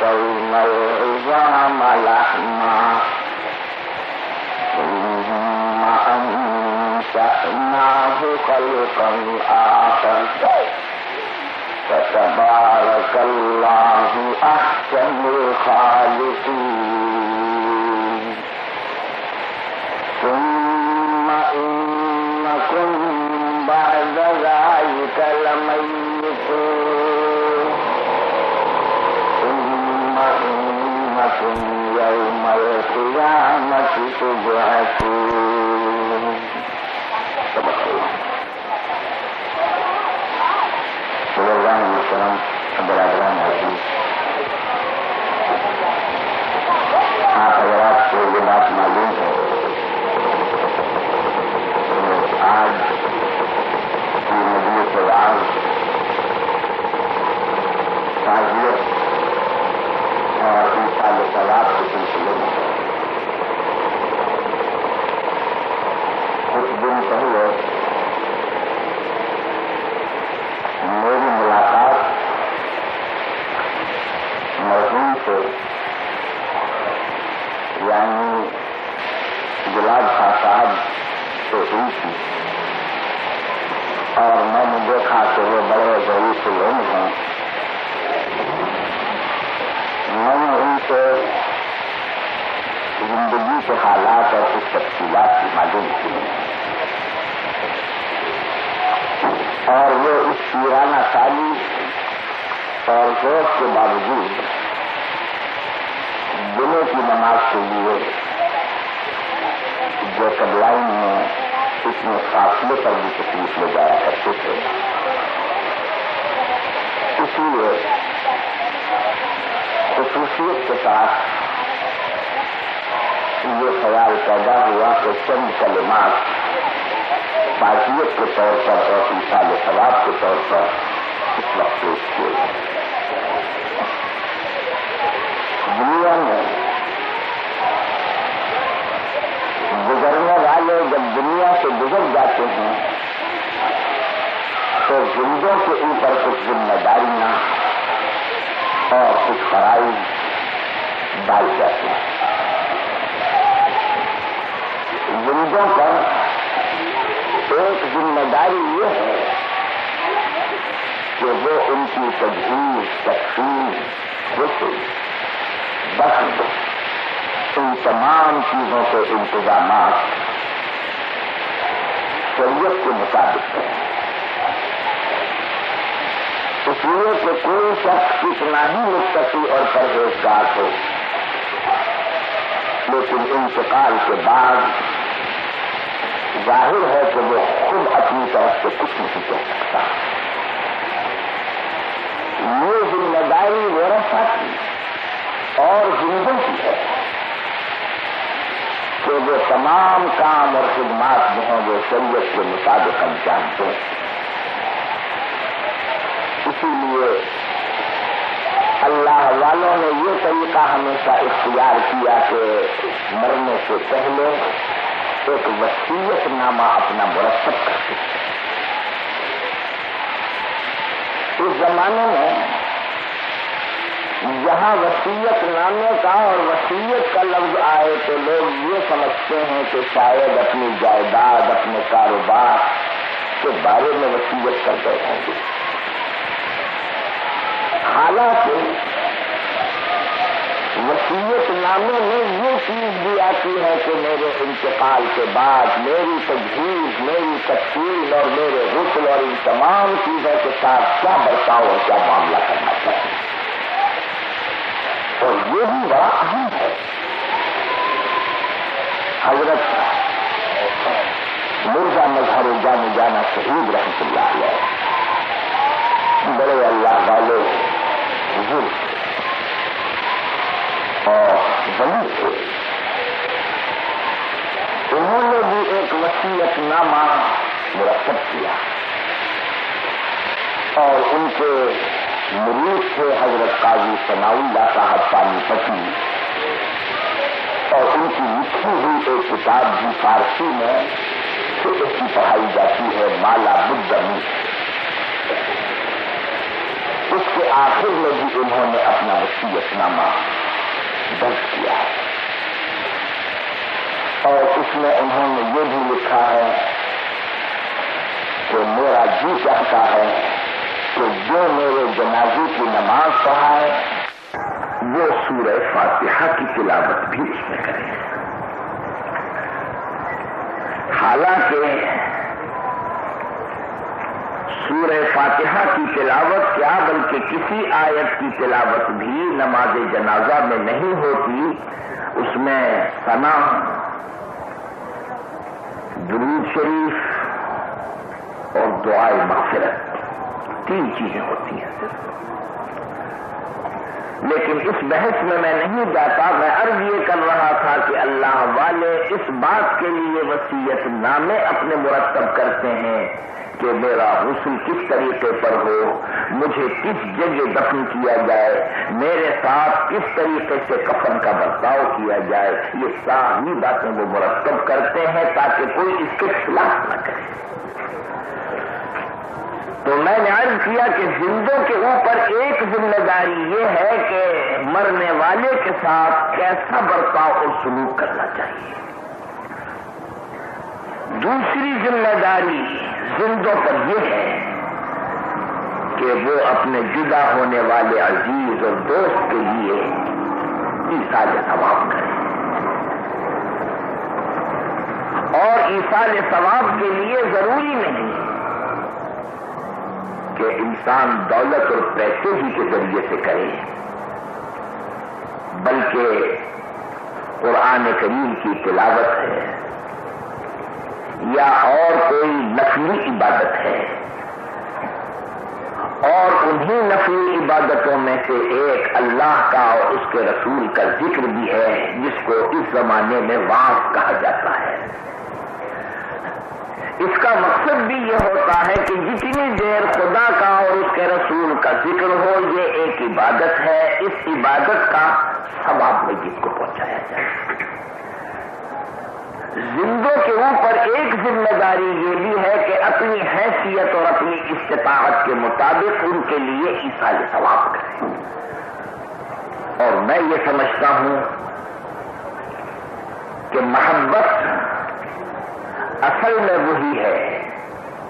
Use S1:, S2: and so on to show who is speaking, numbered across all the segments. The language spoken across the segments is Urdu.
S1: فكسونا العظام لحما ثم أنشأناه خلقا آخر فتبارك الله أحسن الخالقين ثم إنكم بعد ذلك لميتون. ثم إنكم يوم القيامة تبعثون. صدق الله بزرگان محترم برادران عزیز آپ حضرات کو یہ بات معلوم ہے۔ آج. کی ندی کے بعد تعزیت اور انسان ثواب کے سلسلے میں کچھ دن پہلے میری ملاقات مرحوم سے یعنی گلاب شاہ صاحب سے ہوئی تھی۔ اور میں نے دیکھا کہ وہ بڑے ضروری لوگ ہیں میں نے ان سے کے حالات اور کچھ تفصیلات کی معلوم کی۔ اور وہ اس شیرانہ سالی اور ذوق کے باوجود دلوں کی نماز کے لیے جو قبلائن میں اتنے فاصلے پر بھی تکلیف لے جایا کرتے تھے۔ اسی لیے خصوصیت کے ساتھ یہ خیال پیدا ہوا کہ چند کلمات تعزیت کے طور پر اور مثال ثواب کے طور پر اس وقت پیش کیے گئے۔ دنیا میں گزرنے والے جب دنیا سے گزر جاتے ہیں تو زندوں کے اوپر کچھ ذمہ داریاں اور کچھ فرائض ڈال جاتے ہیں۔ زندوں پر ایک ذمہ داری یہ ہے کہ وہ ان کی تجویز تقسیم غسل بخش، ان تمام چیزوں کے انتظامات شریعت کے مطابق ہیں۔ اس لیے کہ کوئی شخص کتنا ہی متقی اور پرہیزگار ہو، لیکن انتقال کے بعد ظاہر ہے کہ وہ خود اپنی طرف سے کچھ نہیں کہہ سکتا۔ یہ ذمہ داری ورثہ کی اور زندوں کی ہے کہ وہ تمام کام اور خدمات جو ہیں وہ شریعت کے مطابق ہم جانتے ہیں۔ اسی لیے اللہ والوں نے یہ طریقہ ہمیشہ اختیار کیا کہ مرنے سے پہلے ایک وسیعت نامہ اپنا مرتب کرتے اس زمانے میں جہاں وسیعت نامے کا اور وسیعت کا لفظ آئے تو لوگ یہ سمجھتے ہیں کہ شاید اپنی جائیداد، اپنے کاروبار کے بارے میں وسیعت کر گئے ہوں گے۔ حالانکہ وسیعت
S2: نامے میں یہ ہے کہ میرے انتقال کے بعد میری تجویز میری تقسیم اور میرے غسل اور ان تمام چیزوں کے ساتھ کیا برتاؤ اور کیا معاملہ کرنا چاہیے۔ اور یہ بھی بڑا اہم ہے۔ حضرت مرزا مظہر جان جانا شہید رحمت اللہ علیہ، بڑے اللہ والے بزرگ اور بنی تھے۔ انہوں نے بھی ایک وسیعت نامہ مرتب کیا اور ان کے مریض تھے حضرت قاضی ثناء اللہ صاحب پانی پتی اور ان کی لکھی ہوئی ایک کتاب بھی فارسی میں ایسی پڑھائی جاتی ہے مالا بدمی اس کے آخر میں بھی انہوں نے اپنا وسیعت نامہ درج کیا۔ ہے اور اس میں انہوں نے یہ بھی لکھا ہے کہ میرا جی چاہتا ہے کہ جو میرے جنازے کی نماز پڑھائے، وہ سورہ فاتحہ کی تلاوت بھی اس میں کرے۔ حالانکہ سورہ فاتحہ کی تلاوت کیا بلکہ کسی آیت کی تلاوت بھی نماز جنازہ میں نہیں ہوتی، اس میں ثنا، درود شریف اور دعائے مغفرت، تین چیزیں ہوتی ہیں۔ لیکن اس بحث میں میں نہیں جاتا، میں عرض یہ کر رہا تھا کہ اللہ والے اس بات کے لیے وسیعت نامے اپنے مرتب کرتے ہیں کہ میرا غسل کس طریقے پر ہو، مجھے کس جگہ دفن کیا جائے، میرے ساتھ کس طریقے سے کفن کا برتاؤ کیا جائے، یہ ساری باتیں وہ مرتب کرتے ہیں تاکہ کوئی اس کے خلاف نہ کرے۔ تو میں نے عرض کیا کہ زندوں کے اوپر ایک ذمہ داری یہ ہے کہ مرنے والے کے ساتھ کیسا برتاؤ اور سلوک کرنا چاہیے۔ دوسری ذمہ داری زندوں پر یہ ہے کہ وہ اپنے جدا ہونے والے عزیز اور دوست کے لیے ایسال ثواب کریں۔ اور ایسال ثواب کے لیے ضروری نہیں کہ انسان دولت اور پیسے ہی کے ذریعے سے کرے۔ بلکہ قرآن کریم کی تلاوت ہے۔ یا اور کوئی نفلی عبادت ہے۔ اور انہی نفلی عبادتوں میں سے ایک اللہ کا اور اس کے رسول کا ذکر بھی ہے، جس کو اس زمانے میں واس کہا جاتا ہے۔ اس کا مقصد بھی یہ ہوتا ہے کہ جتنی دیر خدا کا اور اس کے رسول کا ذکر ہو، یہ ایک عبادت ہے۔ اس عبادت کا ثواب میں جس کو پہنچایا جائے۔ زندوں کے اوپر ایک ذمہ داری یہ بھی ہے کہ اپنی حیثیت اور اپنی استطاعت کے مطابق ان کے لیے عیسائی ثواب کریں۔ اور میں یہ سمجھتا ہوں کہ محبت اصل میں وہی ہے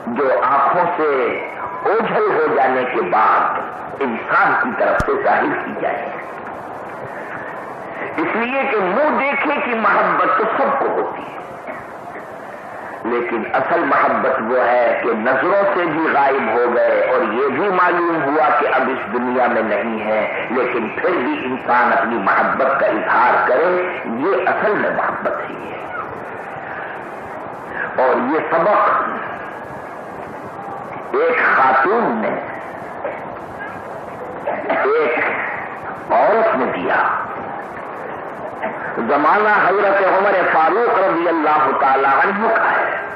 S2: جو آنکھوں سے اوجھل ہو جانے کے بعد انسان کی طرف سے ظاہر کی جائے۔ اس لیے کہ منہ دیکھے کی محبت تو سب کو ہوتی ہے۔ لیکن اصل محبت وہ ہے کہ نظروں سے بھی غائب ہو گئے اور یہ بھی معلوم ہوا کہ اب اس دنیا میں نہیں ہے، لیکن پھر بھی انسان اپنی محبت کا اظہار کرے، یہ اصل میں محبت ہی ہے۔ اور یہ سبق ایک خاتون نے ایک عورت نے دیا۔ زمانہ حضرت عمر فاروق رضی اللہ تعالی عنہ کا ہے۔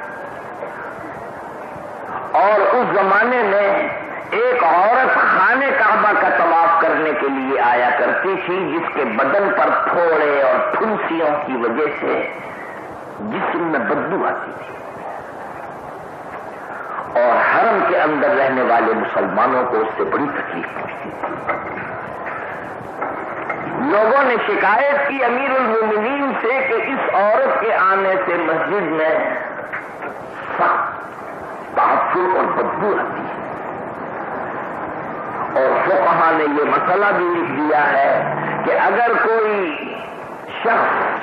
S2: اور اس زمانے میں ایک عورت خانے کعبہ کا طواف کرنے کے لیے آیا کرتی تھی، جس کے بدن پر پھوڑے اور پھنسیوں کی وجہ سے جسم میں بدبو آتی تھی۔ اور حرم کے اندر رہنے والے مسلمانوں کو اس سے بڑی تکلیف پہنچتی تھی۔ لوگوں نے شکایت کی امیر المومنین سے کہ اس عورت کے آنے سے مسجد میں سخت تحفظ اور بدبو آتی ہے۔ اور فقہا نے یہ مسئلہ بھی لکھ دیا ہے کہ اگر کوئی شخص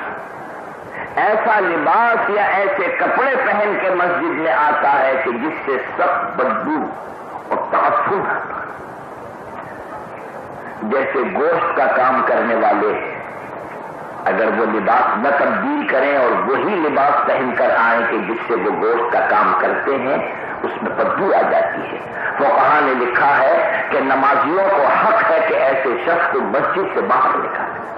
S2: ایسا لباس یا ایسے کپڑے پہن کے مسجد میں آتا ہے کہ جس سے سخت بدبو اور تحفظ آتا جیسے گوشت کا کام کرنے والے اگر وہ لباس نہ تبدیل کریں اور وہی لباس پہن کر آئیں کہ جس سے وہ گوشت کا کام کرتے ہیں، اس میں بدبو آ جاتی ہے۔ وہ کہاں نے لکھا ہے کہ نمازیوں کو حق ہے کہ ایسے شخص کو مسجد سے باہر نکالیں۔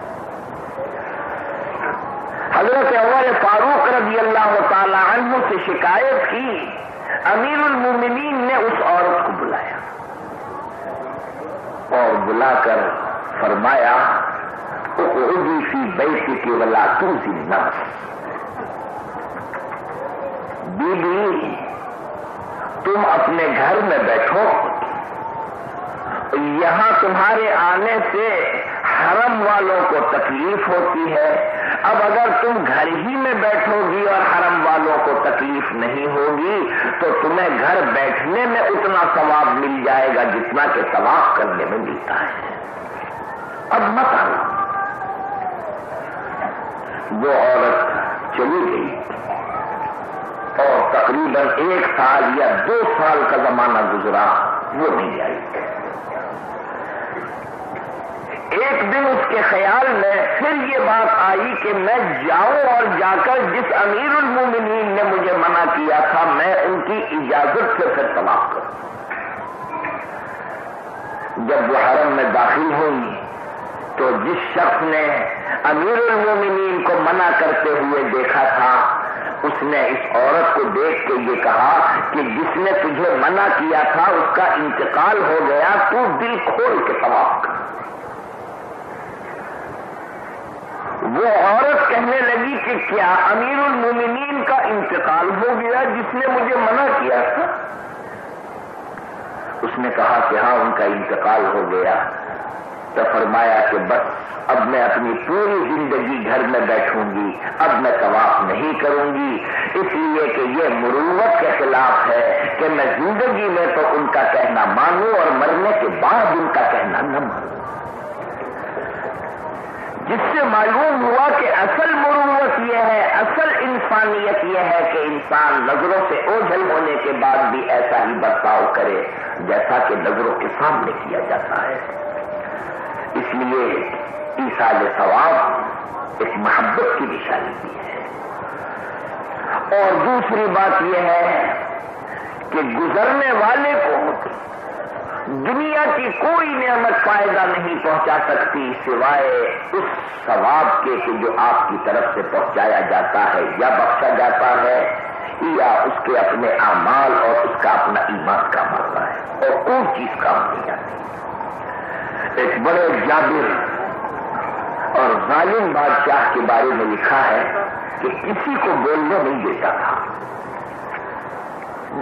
S2: حضرت عمر فاروق رضی اللہ تعالی عنہ سے شکایت کی، امیر المومنین نے اس عورت کو بلایا۔ اور بلا کر فرمایا فی بیٹی کی ولا تھی بی بی تم اپنے گھر میں بیٹھو۔ یہاں تمہارے آنے سے حرم والوں کو تکلیف ہوتی ہے۔ اب اگر تم گھر ہی میں بیٹھو گی اور حرم والوں کو تکلیف نہیں ہوگی، تو تمہیں گھر بیٹھنے میں اتنا ثواب مل جائے گا جتنا کہ طواف کرنے میں ملتا ہے۔ اب مت آنا۔ وہ عورت چلی گئی۔ اور تقریباً ایک سال یا دو سال کا زمانہ گزرا، وہ نہیں آئی۔ ایک دن اس کے خیال میں پھر یہ بات آئی کہ میں جاؤں اور جا کر جس امیر المومنین نے مجھے منع کیا تھا، میں ان کی اجازت سے پھر تباہ کروں۔ جب وہ حرم میں داخل ہوئی تو جس شخص نے امیر المومنین کو منع کرتے ہوئے دیکھا تھا، اس نے اس عورت کو دیکھ کے یہ کہا کہ جس نے تجھے منع کیا تھا، اس کا انتقال ہو گیا، تو دل کھول کے طواف کر۔ وہ عورت کہنے لگی کہ کیا امیر المومنین کا انتقال ہو گیا جس نے مجھے منع کیا تھا؟ اس نے کہا کہ ہاں ان کا انتقال ہو گیا۔ تو فرمایا کہ بس، اب میں اپنی پوری زندگی گھر میں بیٹھوں گی، اب میں طواف نہیں کروں گی۔ اس لیے کہ یہ مروت کے خلاف ہے کہ میں زندگی میں تو ان کا کہنا مانوں اور مرنے کے بعد ان کا کہنا نہ مانوں۔ جس سے معلوم ہوا کہ اصل مروت یہ ہے، اصل انسانیت یہ ہے کہ انسان نظروں سے اوجھل ہونے کے بعد بھی ایسا ہی برتاؤ کرے جیسا کہ نظروں کے سامنے کیا جاتا ہے۔ اس لیے ایسال ثواب ایک محبت کی نشانی بھی ہے۔ اور دوسری بات یہ ہے کہ گزرنے والے کو دنیا کی کوئی نعمت فائدہ نہیں پہنچا سکتی سوائے اس ثواب کے کہ جو آپ کی طرف سے پہنچایا جاتا ہے یا بخشا جاتا ہے، یا اس کے اپنے اعمال اور اس کا اپنا ایمان کا مرتا ہے اور کوئی چیز کام نہیں آتی۔ ایک بڑے جابر اور ظالم بادشاہ کے بارے میں لکھا ہے کہ کسی کو بولنے نہیں دیتا تھا۔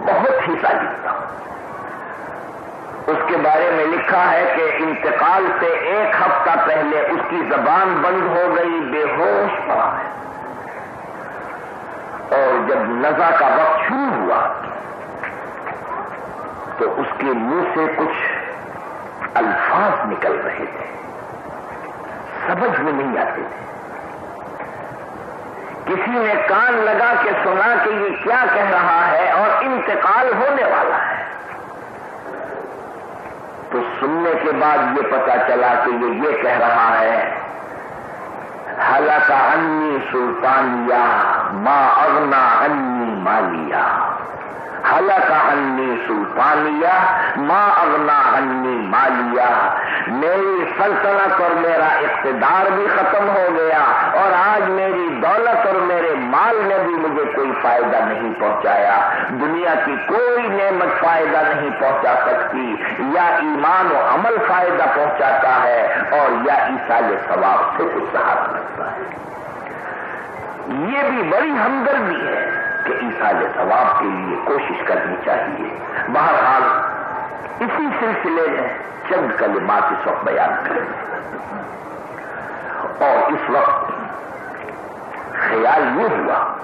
S2: بہت ہی ظالم تھا اس کے بارے میں لکھا ہے کہ انتقال سے ایک ہفتہ پہلے اس کی زبان بند ہو گئی، بے ہوش پڑا ہے۔ اور جب نزا کا وقت شروع ہوا تو اس کے منہ سے کچھ الفاظ نکل رہے تھے۔ سمجھ میں نہیں آتے تھے۔ کسی نے کان لگا کے سنا کہ یہ کیا کہہ رہا ہے اور انتقال ہونے والا ہے۔ سننے کے بعد یہ پتا چلا کہ یہ یہ کہہ رہا ہے حالانکہ انی سلطانیہ ماں اگنا انی مالیا حلق انی سلطانیہ ماں اغنا انی مالیا میری سلطنت اور میرا اقتدار بھی ختم ہو گیا اور آج میری دولت اور میرے مال نے بھی مجھے کوئی فائدہ نہیں پہنچایا۔ دنیا کی کوئی نعمت فائدہ نہیں پہنچا سکتی۔ یا ایمان و عمل فائدہ پہنچاتا ہے اور یا عیسال ثواب سے کچھ سہارا رکھتا ہے۔ یہ بھی بڑی ہمدردی ہے۔ کہ عیسال ثواب کے لیے کوشش کرنی چاہیے۔ بہرحال، اسی سلسلے میں چند کلمات اس وقت بیان کریں۔ اور اس وقت خیال یہ ہوا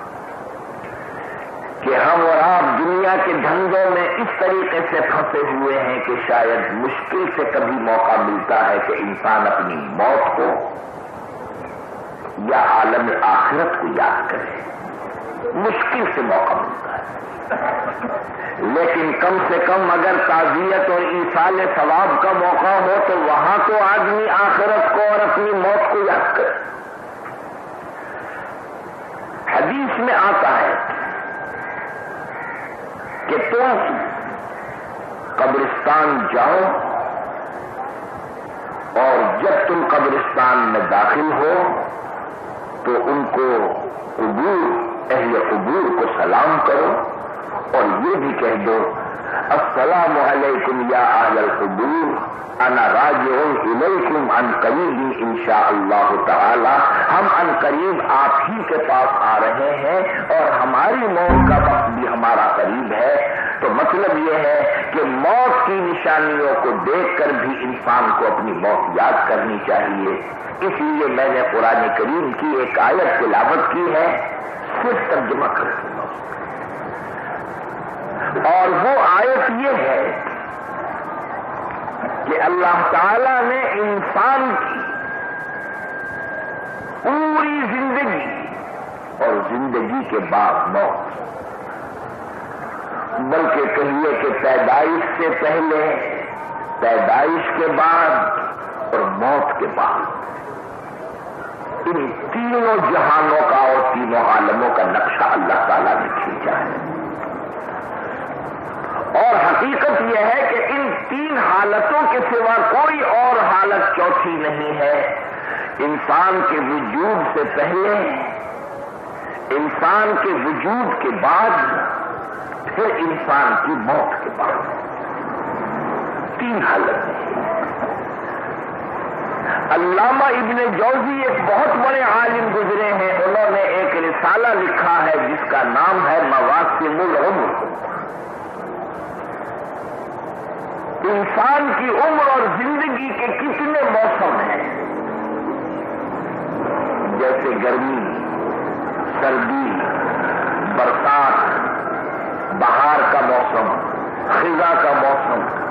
S2: کہ ہم اور آپ دنیا کے دھندوں میں اس طریقے سے پھنسے ہوئے ہیں کہ شاید مشکل سے کبھی موقع ملتا ہے کہ انسان اپنی موت کو یا عالم آخرت کو یاد کرے۔ مشکل سے موقع ملتا ہے۔ لیکن کم سے کم اگر تعزیت اور ایسال ثواب کا موقع ہو تو وہاں تو آدمی آخرت کو اور اپنی موت کو یاد کرے۔ حدیث میں آتا ہے کہ تم قبرستان جاؤ اور جب تم قبرستان میں داخل ہو تو ان کو قبور اہل قبور کو سلام کرو اور یہ بھی کہہ دو، السلام علیکم یا اہل القبور، انا راج الیکم ان قریب ان شاء اللہ تعالی۔ ہم ان قریب آپ ہی کے پاس آ رہے ہیں اور ہماری موت کا وقت بھی ہمارا قریب ہے۔ تو مطلب یہ ہے کہ موت کی نشانیوں کو دیکھ کر بھی انسان کو اپنی موت یاد کرنی چاہیے۔ اس لیے میں نے قرآن کریم کی ایک آیت تلاوت کی ہے۔ صرف ترجمہ کر اور وہ آیت یہ ہے کہ اللہ تعالی نے انسان کی پوری زندگی اور زندگی کے بعد موت بلکہ کہیے کہ پیدائش سے پہلے، پیدائش کے بعد اور موت کے بعد۔ ان تینوں جہانوں کا اور تینوں عالموں کا نقشہ اللہ تعالیٰ نے کھینچا ہے۔ اور حقیقت یہ ہے کہ ان تین حالتوں کے سوا کوئی اور حالت چوتھی نہیں ہے۔ انسان کے وجود سے پہلے، انسان کے وجود کے بعد پھر انسان کی موت کے بعد۔ تین حالت۔ علامہ ابن جوزی ایک بہت بڑے عالم گزرے ہیں۔ انہوں نے ایک رسالہ لکھا ہے جس کا نام ہے مواسم العمر۔ انسان کی عمر اور زندگی کے کتنے موسم ہیں؟ جیسے گرمی، سردی، برسات بہار کا موسم خزاں کا موسم۔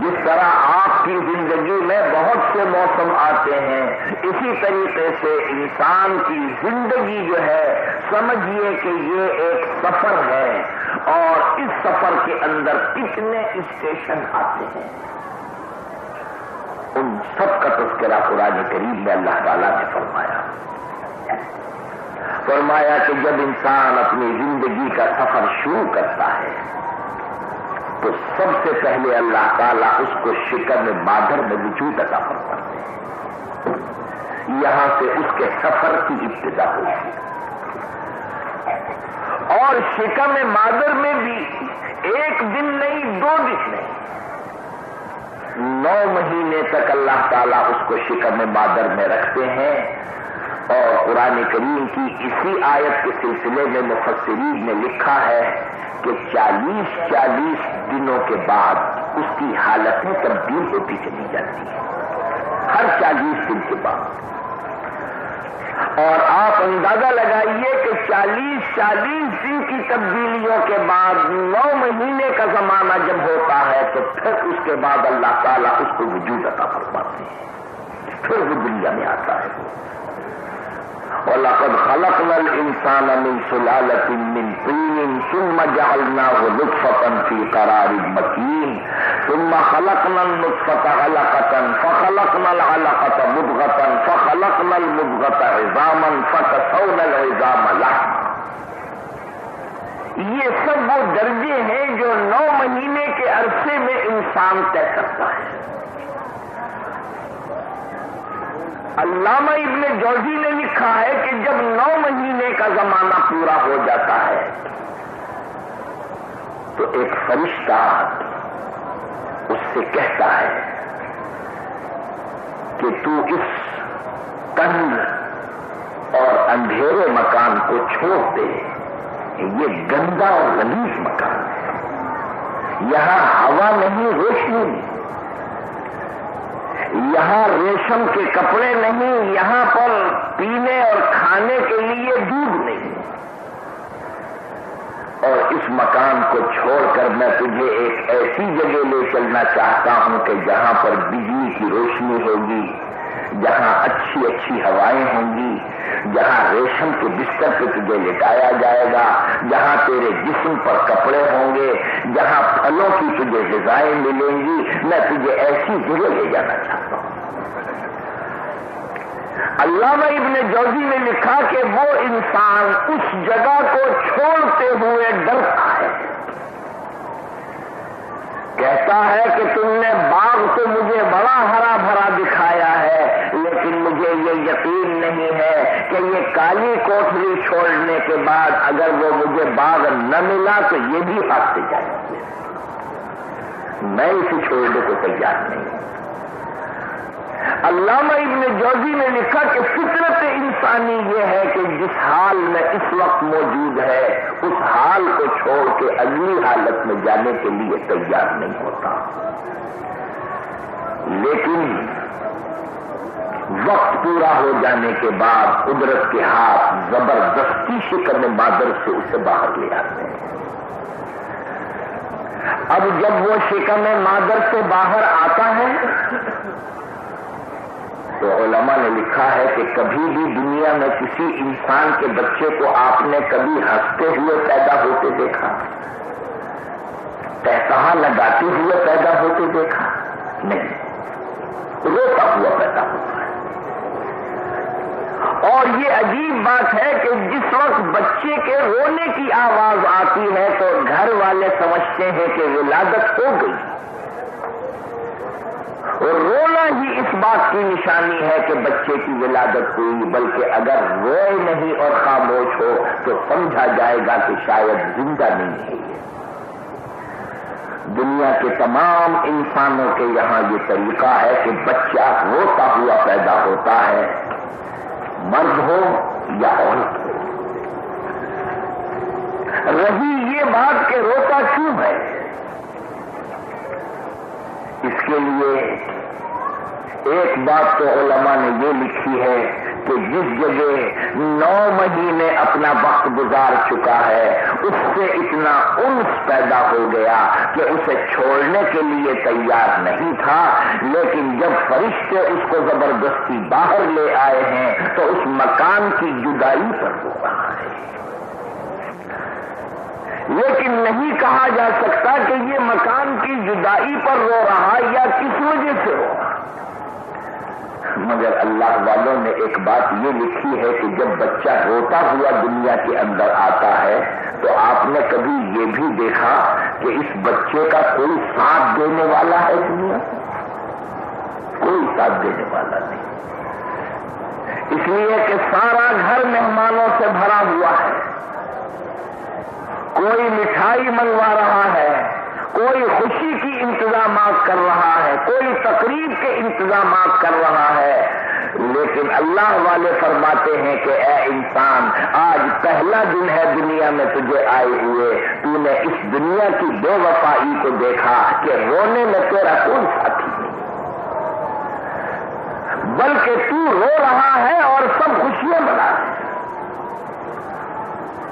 S2: جس طرح آپ کی زندگی میں بہت سے موسم آتے ہیں، اسی طریقے سے انسان کی زندگی جو ہے سمجھیے کہ یہ ایک سفر ہے۔ اور اس سفر کے اندر کتنے اسٹیشن آتے ہیں۔ ان سب کا تذکرہ قرآن کریم میں اللہ تعالیٰ نے فرمایا۔ فرمایا کہ جب انسان اپنی زندگی کا سفر شروع کرتا ہے، تو سب سے پہلے اللہ تعالیٰ اس کو شکر میں مادر میں وجود عطا کرتا ہے یہاں سے اس کے سفر کی ابتدا ہوئی۔ اور شکم مادر میں بھی ایک دن نہیں، دو دن نہیں۔ نو مہینے تک اللہ تعالیٰ اس کو شکم مادر میں رکھتے ہیں۔ اور قرآن کریم کی اسی آیت کے سلسلے میں مفسرین نے لکھا ہے کہ چالیس چالیس دنوں کے بعد اس کی حالتیں تبدیل ہوتی چلی جاتی ہیں ہر چالیس دن کے بعد۔ اور آپ اندازہ لگائیے کہ چالیس چالیس دن کی تبدیلیوں کے بعد نو مہینے کا زمانہ جب ہوتا ہے تو پھر اس کے بعد اللہ تعالیٰ اس کو وجود عطا فرماتے ہیں۔ پھر وہ دنیا میں آتا ہے۔ وَلَقَدْ خَلَقْنَا الْإِنسَانَ مِنْ سُلَالَةٍ مِنْ طِينٍ ثُمَّ جَعَلْنَاهُ نُطْفَةً فِي قَرَارٍ مَكِينٍ. ثُمَّ خَلَقْنَا النُّطْفَةَ عَلَقَةً، فَخَلَقْنَا الْعَلَقَةَ مُضْغَةً، فَخَلَقْنَا الْمُضْغَةَ عِظَامًا، فَكَسَوْنَا الْعِظَامَ لَحْمًا. یہ سب وہ درجے ہیں جو نو مہینے کے عرصے میں انسان طے کرتا ہے۔ علامہ ابن جوزی نے لکھا ہے کہ جب نو مہینے کا زمانہ پورا ہو جاتا ہے، تو ایک فرشتہ اس سے کہتا ہے کہ تو اس تنگ اور اندھیرے مکان کو چھوڑ دے، یہ گندا اور غلیظ مکان ہے۔ یہاں ہوا نہیں، روشنی نہیں۔ یہاں ریشم کے کپڑے نہیں، یہاں پر پینے اور کھانے کے لیے دودھ نہیں۔ اور اس مکان کو چھوڑ کر میں تجھے ایک ایسی جگہ لے چلنا چاہتا ہوں کہ جہاں پر بجلی کی روشنی ہوگی۔ جہاں اچھی اچھی ہوائیں ہوں گی، جہاں ریشم کے بستر پہ تجھے لٹایا جائے گا، جہاں تیرے جسم پر کپڑے ہوں گے، جہاں پھلوں کی تجھے غذائیں ملیں گی، میں تجھے ایسی جگہ لے جانا چاہتا ہوں۔ علامہ ابن جوزی نے لکھا کہ وہ انسان اس جگہ کو چھوڑتے ہوئے ڈرتا ہے۔ کہتا ہے کہ تم نے باغ تو مجھے بڑا ہرا بھرا دکھایا ہے لیکن مجھے یہ یقین نہیں ہے کہ یہ کالی کوٹری چھوڑنے کے بعد اگر وہ مجھے باغ نہ ملا تو یہ بھی ہاتھ سے جائے میں اسے چھوڑنے کو تیار نہیں ہوں۔ علامہ ابن جوزی نے لکھا کہ فطرت انسانی یہ ہے کہ جس حال میں اس وقت موجود ہے، اس حال کو چھوڑ کے اگلی حالت میں جانے کے لیے تیار نہیں ہوتا۔ لیکن وقت پورا ہو جانے کے بعد قدرت کے ہاتھ زبردستی شکر مادر سے اسے باہر لے آتے ہیں۔ اب جب وہ شکم مادر سے باہر آتا ہے، تو علماء نے لکھا ہے کہ کبھی بھی دنیا میں کسی انسان کے بچے کو آپ نے کبھی ہنستے ہوئے پیدا ہوتے دیکھا تحتہ لگاتے ہوئے پیدا ہوتے دیکھا، نہیں، روتا ہوا پیدا ہوتا۔ اور یہ عجیب بات ہے کہ جس وقت بچے کے رونے کی آواز آتی ہے تو گھر والے سمجھتے ہیں کہ ولادت ہو گئی۔ اور رونا ہی اس بات کی نشانی ہے کہ بچے کی ولادت ہوئی، بلکہ اگر روئے نہیں اور خاموش ہو تو سمجھا جائے گا کہ شاید زندہ نہیں ہے دنیا کے تمام انسانوں کے یہاں یہ طریقہ ہے کہ بچہ روتا ہوا پیدا ہوتا ہے۔ مرد ہو یا عورت ہو۔ رہی یہ بات کہ روتا کیوں ہے؟ اس کے لیے ایک بات تو علماء نے یہ لکھی ہے کہ جس جگہ نو مہینے اپنا وقت گزار چکا ہے، اس سے اتنا انس پیدا ہو گیا کہ اسے چھوڑنے کے لیے تیار نہیں تھا۔ لیکن جب فرشتے اس کو زبردستی باہر لے آئے ہیں، تو اس مکان کی جدائی پر ہو رہا ہے۔ لیکن نہیں کہا جا سکتا کہ یہ مکان کی جدائی پر رو رہا یا کس وجہ سے رو رہا مگر اللہ والوں نے ایک بات یہ لکھی ہے کہ جب بچہ روتا ہوا دنیا کے اندر آتا ہے، تو آپ نے کبھی یہ بھی دیکھا کہ اس بچے کا کوئی ساتھ دینے والا ہے دنیا؟ کوئی ساتھ دینے والا نہیں۔ اس لیے کہ سارا گھر مہمانوں سے بھرا ہوا ہے۔ کوئی مٹھائی منگوا رہا ہے، کوئی خوشی کی انتظامات کر رہا ہے، کوئی انتظامات کر رہا ہے۔ لیکن اللہ والے فرماتے ہیں کہ اے انسان، آج پہلا دن ہے دنیا میں تجھے آئے ہوئے۔ تو نے اس دنیا کی بے وفائی کو دیکھا کہ رونے میں تیرا کون ساتھی نہیں۔ بلکہ تو رو رہا ہے اور سب خوشیاں بنا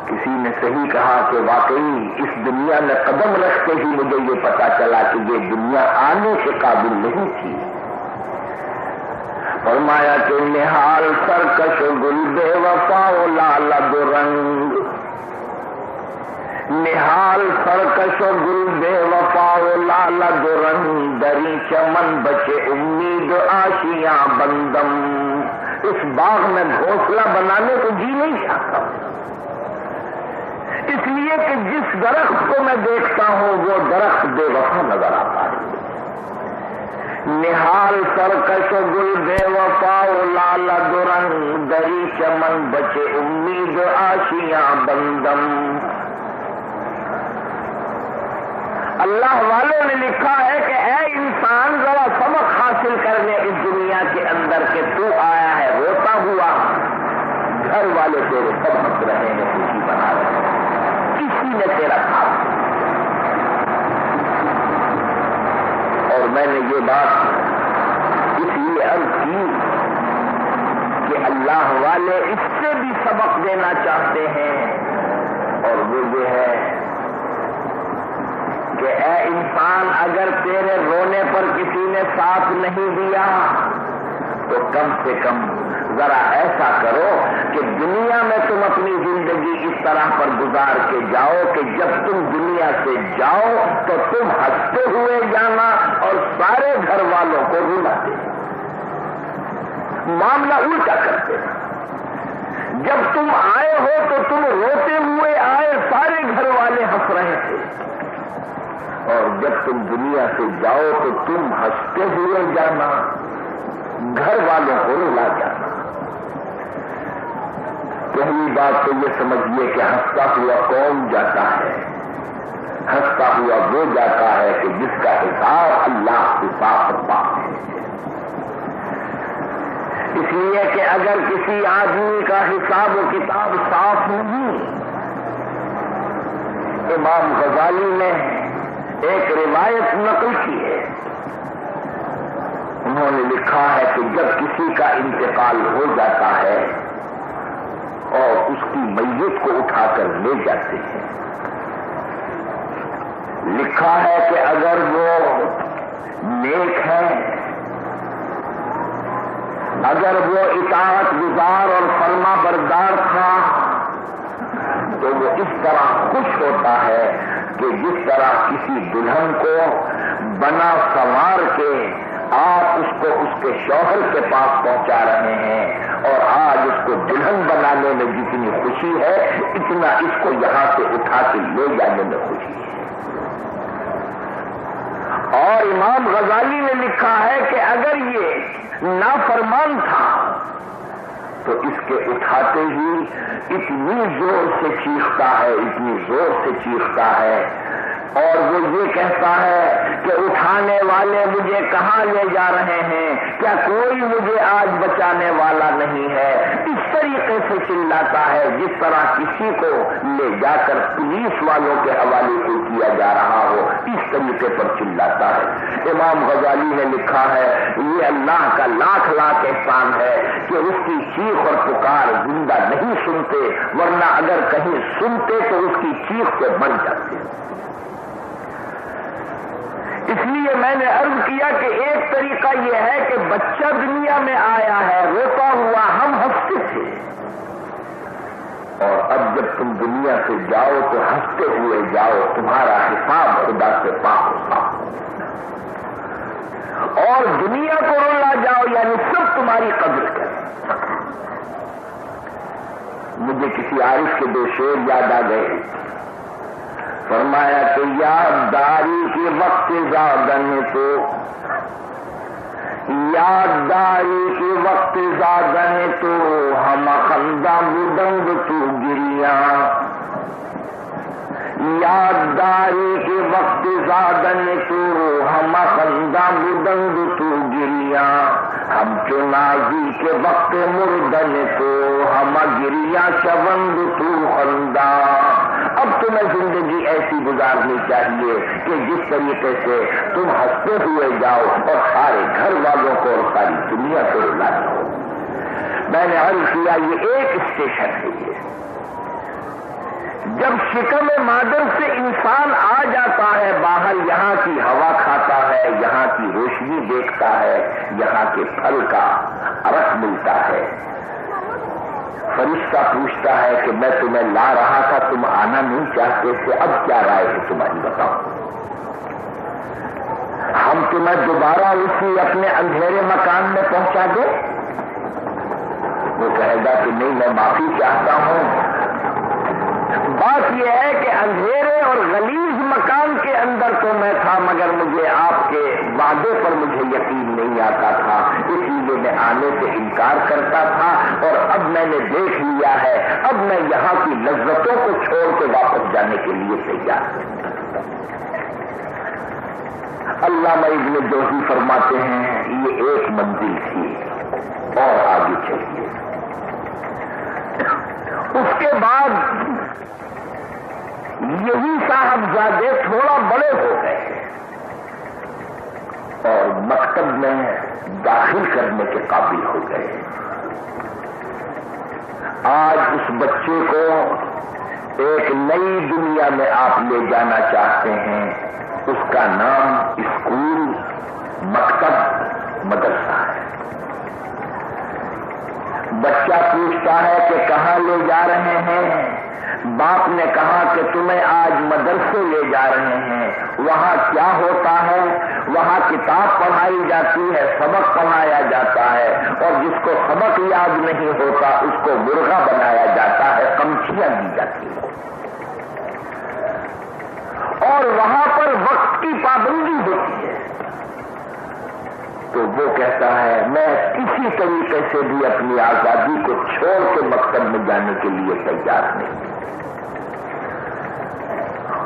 S2: کسی نے صحیح کہا کہ واقعی اس دنیا میں قدم رکھتے ہی مجھے یہ پتا چلا کہ یہ دنیا آنے کے قابل نہیں تھی۔ فرمایا کہ نہال سرکش گل بے وفا لال رنگ۔ نہال سرکش گل بے وفا لال رنگ۔ دری چمن بچے امید آشیاں بندم۔ اس باغ میں گھونسلہ بنانے کو جی نہیں چاہتا اس لیے کہ جس درخت کو میں دیکھتا ہوں، وہ درخت بے وفا نظر آتا ہے۔ نہال سرکش گل بے وفا لال درنگ دری چمن بچے امید آشیاں بندم۔ اللہ والوں نے لکھا ہے کہ اے انسان، ذرا سبق حاصل کرنے اس دنیا کے اندر کہ تو آیا ہے، روتا ہوا۔ گھر والے تیرے سبق رہے ہیں، خوشی بنا رہے ہیں۔ نے تیرا تھا اور میں نے یہ بات اس لیے عرض کی کہ اللہ والے اس سے بھی سبق دینا چاہتے ہیں۔ اور وہ یہ ہے کہ اے انسان، اگر تیرے رونے پر کسی نے ساتھ نہیں دیا، تو کم سے کم ذرا ایسا کرو کہ دنیا میں تم اپنی زندگی اس طرح پر گزار کے جاؤ کہ جب تم دنیا سے جاؤ تو تم ہنستے ہوئے جانا اور سارے گھر والوں کو رلا دے معاملہ الٹا کرتے جب تم آئے ہو تو تم روتے ہوئے آئے سارے گھر والے ہنس رہے تھے۔ اور جب تم دنیا سے جاؤ تو تم ہنستے ہوئے جانا، گھر والوں کو رلا جانا۔ پہلی بات تو یہ سمجھیے کہ ہنستا ہوا کون جاتا ہے؟ ہنستا ہوا وہ جاتا ہے کہ جس کا حساب اللہ حساب پاک ہے۔ اس لیے کہ اگر کسی آدمی کا حساب و کتاب صاف نہیں، امام غزالی نے ایک روایت نقل کی ہے۔ انہوں نے لکھا ہے کہ جب کسی کا انتقال ہو جاتا ہے اور اس کی میت کو اٹھا کر لے جاتے ہیں۔ لکھا ہے کہ اگر وہ نیک ہے اگر وہ اطاعت گزار اور فرما بردار تھا، تو وہ اس طرح خوش ہوتا ہے کہ جس طرح کسی دلہن کو بنا سوار کے آپ اس کو اس کے شوہر کے پاس پہنچا رہے ہیں۔ اور آج اس کو دلہن بنانے میں جتنی خوشی ہے، اتنا اس کو یہاں سے اٹھا کے لے جانے میں خوشی ہے۔ اور امام غزالی نے لکھا ہے کہ اگر یہ نافرمان تھا، تو اس کے اٹھاتے ہی اتنی زور سے چیختا ہے، اتنی زور سے چیختا ہے اور وہ یہ کہتا ہے کہ اٹھانے والے مجھے کہاں لے جا رہے ہیں؟ کیا کوئی مجھے آج بچانے والا نہیں ہے؟ اس طریقے سے چلاتا ہے، جس طرح کسی کو لے جا کر پولیس والوں کے حوالے سے کیا جا رہا ہو، اس طریقے پر چلاتا ہے۔ امام غزالی نے لکھا ہے، یہ اللہ کا لاکھ لاکھ احسان ہے کہ اس کی چیخ اور پکار زندہ نہیں سنتے، ورنہ اگر کہیں سنتے تو اس کی چیخ سے بن جاتے۔ اس لیے میں نے عرض کیا کہ ایک طریقہ یہ ہے کہ بچہ دنیا میں آیا ہے، روتا ہوا ہم ہنستے تھے۔ اور اب جب تم دنیا سے جاؤ تو ہنستے ہوئے جاؤ، تمہارا حساب خدا سے پاک ہوتا اور دنیا کو رولا جاؤ یعنی سب تمہاری قدر کریں۔ مجھے کسی عارف کے دو شیر یاد آ گئے۔ فرمایا کہ یادداری کے وقت زیادن تو یادداری کے وقت زیادن تو ہم خندہ بدنگ تو گریاں۔ یادداری کے وقت زیادن تو ہم خندہ بدنگ تو گریا۔ ہم چنازی کے وقت مردن تو، ہم گریا شبند تو خندہ۔ اب تمہیں زندگی ایسی گزارنی چاہیے کہ جس طریقے سے تم ہنستے ہوئے جاؤ اور سارے گھر والوں کو اور ساری دنیا کو رلا دو۔ میں نے عرض کیا، یہ ایک اسٹیشن ہے۔ یہ جب شکم مادر سے انسان آ جاتا ہے، باہر یہاں کی ہوا کھاتا ہے، یہاں کی روشنی دیکھتا ہے، یہاں کے پھل کا ارق ملتا ہے۔ فرشتہ پوچھتا ہے کہ میں تمہیں لا رہا تھا، تم آنا نہیں چاہتے تھے، اب کیا رائے ہے تمہاری بتاؤ۔ ہم تمہیں دوبارہ اسی اپنے اندھیرے مکان میں پہنچا دو وہ کہے گا کہ نہیں، میں معافی چاہتا ہوں۔ بات یہ ہے کہ اندھیرے اور غلیظ مکان کے اندر تو میں تھا، مگر مجھے آپ کے وعدے پر مجھے یقین نہیں آتا تھا۔ اس لیے میں آنے سے انکار کرتا تھا اور اب میں نے دیکھ لیا ہے۔ اب میں یہاں کی لذتوں کو چھوڑ کے واپس جانے کے لیے تیار اللہ میں ابن جوہی فرماتے ہیں، یہ ایک منزل تھی اور آگے چلیے۔ اس کے بعد یہی صاحبزادے تھوڑا بڑے ہو گئے اور مکتب میں داخل کرنے کے قابل ہو گئے۔ آج اس بچے کو ایک نئی دنیا میں آپ لے جانا چاہتے ہیں۔ اس کا نام اسکول، مکتب، مدرسہ۔ بچہ پوچھتا ہے کہ کہاں لے جا رہے ہیں؟ باپ نے کہا کہ تمہیں آج مدرسے لے جا رہے ہیں۔ وہاں کیا ہوتا ہے؟ وہاں کتاب پڑھائی جاتی ہے، سبق پڑھایا جاتا ہے۔ اور جس کو سبق یاد نہیں ہوتا، اس کو مرغا بنایا جاتا ہے کمچیاں دی جاتی ہیں۔ اور وہاں پر وقت کی پابندی ہوتی ہے۔ تو وہ کہتا ہے، میں کسی طریقے سے بھی اپنی آزادی کو چھوڑ کے مقصد میں جانے کے لیے تیار نہیں.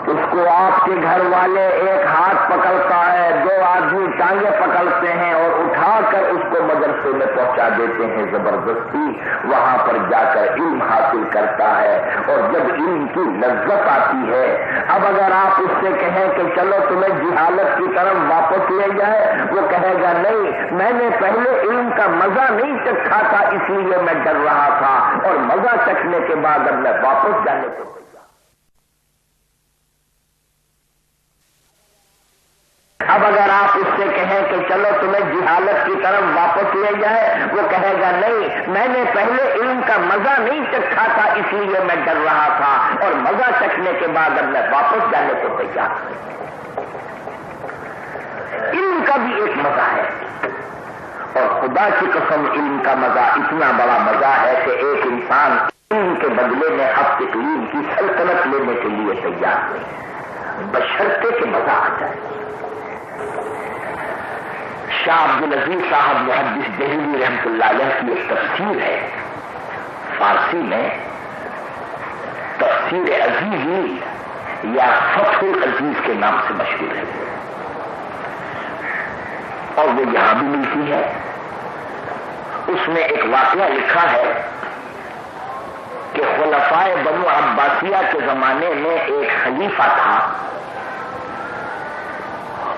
S2: اس کو آپ کے گھر والے ایک ہاتھ پکڑتا ہے، دو آدمی ٹانگیں پکڑتے ہیں اور اٹھا کر اس کو مدرسے پہنچا دیتے ہیں زبردستی، وہاں پر جا کر علم حاصل کرتا ہے اور جب علم کی لذت آتی ہے، اب اگر آپ اس سے کہیں کہ چلو تمہیں جہالت کی طرف واپس لے جائے، وہ کہے گا نہیں، میں نے پہلے علم کا مزہ نہیں چکھا تھا، اس لیے میں ڈر رہا تھا اور مزہ چکھنے کے بعد اب میں واپس جانے کو اب اگر آپ اس سے کہیں کہ چلو تمہیں جہالت کی طرف واپس لے جائے، وہ کہے گا نہیں، میں نے پہلے علم کا مزہ نہیں چکھا تھا، اس لیے میں ڈر رہا تھا۔ اور مزہ چکھنے کے بعد اب میں واپس جانے کو تیار علم کا بھی ایک مزہ ہے۔ اور خدا کی قسم، علم کا مزہ اتنا بڑا مزہ ہے کہ ایک انسان علم کے بدلے میں اب علم کی سلطنت لینے کے لیے تیار نہیں۔ بشرتے کے مزہ آ جائے شاہ عبد العزیز صاحب محدث دہلی رحمت اللہ علیہ کی ایک تفسیر ہے۔ فارسی میں تفسیر عزیزی یا فتح العزیز کے نام سے مشہور ہے۔ اور وہ یہاں بھی ملتی ہے۔ اس میں ایک واقعہ لکھا ہے کہ خلفائے بنو عباسیہ کے زمانے میں ایک خلیفہ تھا۔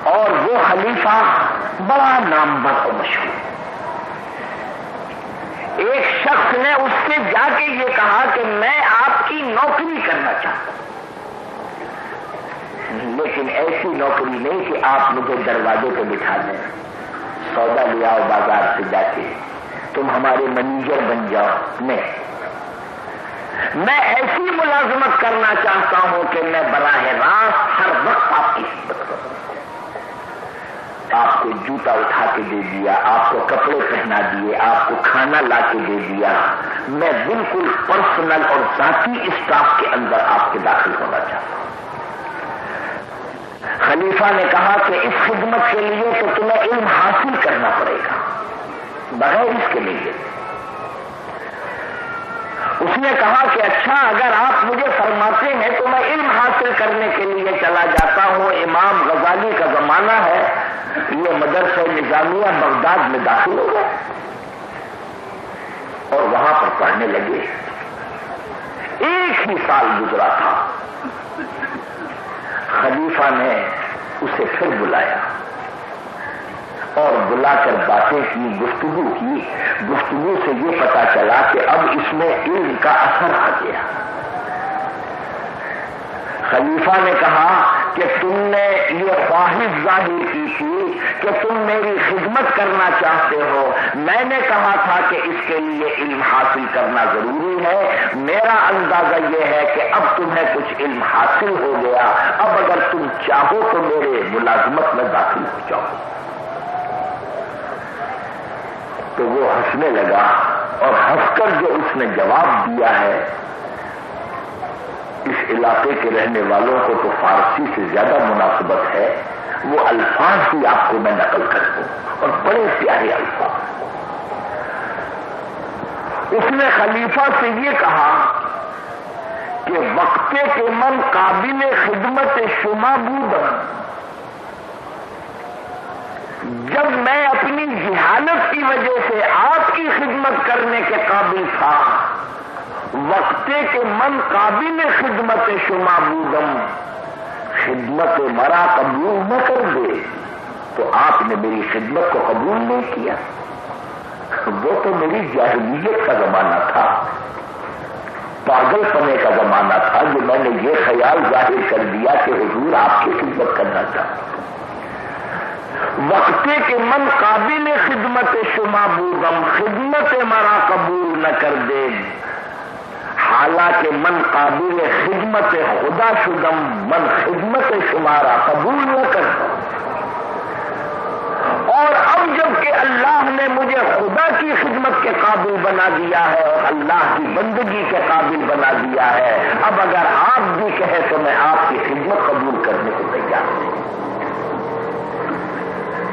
S2: اور وہ خلیفہ بڑا نام و مشہور۔ ایک شخص نے اس سے جا کے یہ کہا کہ میں آپ کی نوکری کرنا چاہتا ہوں۔ لیکن ایسی نوکری نہیں کہ آپ مجھے دروازے پہ بٹھا دیں۔ سودا لے آؤ بازار سے جا کے تم ہمارے منیجر بن جاؤ۔ میں میں ایسی ملازمت کرنا چاہتا ہوں کہ میں براہ راست ہر وقت آپ کی خدمت کروں۔ آپ کو جوتا اٹھا کے دے دیا، آپ کو کپڑے پہنا دیے، آپ کو کھانا لا کے دے دیا۔ میں بالکل پرسنل اور ذاتی اسٹاف کے اندر آپ کے داخل ہونا چاہتا ہوں۔ خلیفہ نے کہا کہ اس خدمت کے لیے تو تمہیں علم حاصل کرنا پڑے گا، بغیر اس کے لیے۔ اس نے کہا کہ اچھا اگر آپ مجھے فرماتے ہیں تو میں علم حاصل کرنے کے لیے چلا جاتا ہوں۔ امام غزالی کا زمانہ ہے یہ مدرسہ نظامیہ بغداد میں داخل ہو گئے اور وہاں پر پڑھنے لگے۔ ایک ہی سال گزرا تھا۔ خلیفہ نے اسے پھر بلایا اور بلا کر باتیں کی، گفتگو کی۔ گفتگو سے یہ پتا چلا کہ اب اس میں علم کا اثر آ گیا۔ خلیفہ نے کہا کہ تم نے یہ خواہش ظاہر کی تھی کہ تم میری خدمت کرنا چاہتے ہو۔ میں نے کہا تھا کہ اس کے لیے علم حاصل کرنا ضروری ہے۔ میرا اندازہ یہ ہے کہ اب تمہیں کچھ علم حاصل ہو گیا۔ اب اگر تم چاہو تو میرے ملازمت میں داخل ہو جاؤ۔ تو وہ ہنسنے لگا اور ہنس کر جو اس نے جواب دیا ہے، اس علاقے کے رہنے والوں کو تو فارسی سے زیادہ مناسبت ہے۔ وہ الفاظ بھی آپ کو میں نقل کر دوں اور بڑے پیارے الفاظ۔ اس نے خلیفہ سے یہ کہا کہ وقتے کے من قابل خدمت شما بودن جب میں اپنی جہالت کی وجہ سے آپ کی خدمت کرنے کے قابل تھا وقتے کے من قابل خدمت شما بودم خدمت مرا قبول نہ کر دے، تو آپ نے میری خدمت کو قبول نہیں کیا۔ وہ تو میری جاہلیت کا زمانہ تھا پاگل پنے کا زمانہ تھا جو میں نے یہ خیال ظاہر کر دیا کہ حضور آپ کی خدمت کرنا چاہتا وقتے کے من قابل خدمت شما بودم خدمت مرا قبول نہ کر دے۔ حالانکہ من قابل خدمت خدا شدم، من خدمت شمارا قبول نہ کرتا اور اب جبکہ اللہ نے مجھے خدا کی خدمت کے قابل بنا دیا ہے اور اللہ کی بندگی کے قابل بنا دیا ہے، اب اگر آپ بھی کہیں تو میں آپ کی خدمت قبول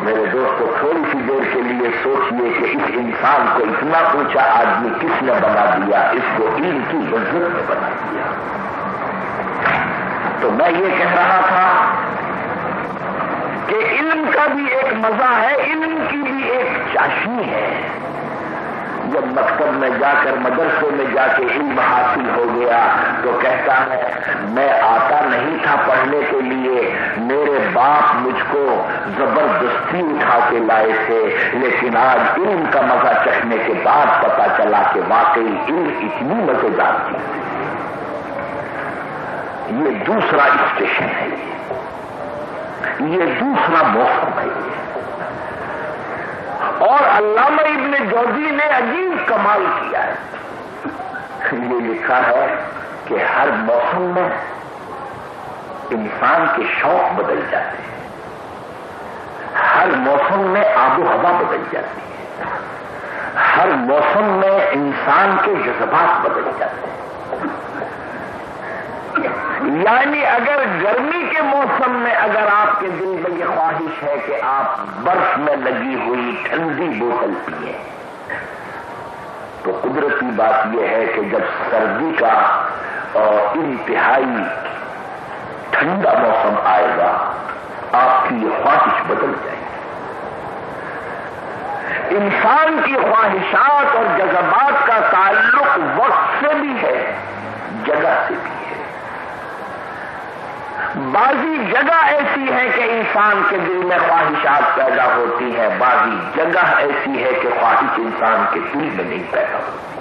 S2: میرے دوست کو تھوڑی سی دیر کے لیے سوچئے کہ اس انسان کو اتنا اونچا آدمی کس نے بنا دیا؟ اس کو علم کی ضرورت نے بنا دیا۔ تو میں یہ کہہ رہا تھا کہ علم کا بھی ایک مزہ ہے، علم کی بھی ایک چاشنی ہے۔ جب مکتب میں جا کر مدرسے میں جا کے علم حاصل ہو گیا تو کہتا ہے، میں آتا نہیں تھا پڑھنے کے لیے، میرے باپ مجھ کو زبردستی اٹھا کے لائے تھے، لیکن آج علم کا مزہ چکھنے کے بعد پتا چلا کہ واقعی علم اتنی مزیدار تھی۔ یہ دوسرا اسٹیشن ہے۔ یہ دوسرا موسم ہے۔ اور علامہ ابن جوزی نے عجیب کمال کیا ہے۔ یہ لکھا ہے کہ ہر موسم میں انسان کے شوق بدل جاتے ہیں۔ ہر موسم میں آب و ہوا بدل جاتی ہے۔ ہر موسم میں انسان کے جذبات بدل جاتے ہیں۔ یعنی اگر گرمی کے موسم میں اگر آپ کے دل میں یہ خواہش ہے کہ آپ برف میں لگی ہوئی ٹھنڈی بوتل پیئیں، تو قدرتی بات یہ ہے کہ جب سردی کا انتہائی ٹھنڈا موسم آئے گا، آپ کی یہ خواہش بدل جائے گی۔ انسان کی خواہشات اور جذبات کا تعلق وقت سے بھی ہے، جگہ سے بھی۔ بعضی جگہ ایسی ہے کہ انسان کے دل میں خواہشات پیدا ہوتی ہے بعضی جگہ ایسی ہے کہ خواہش انسان کے دل میں نہیں پیدا ہوتی۔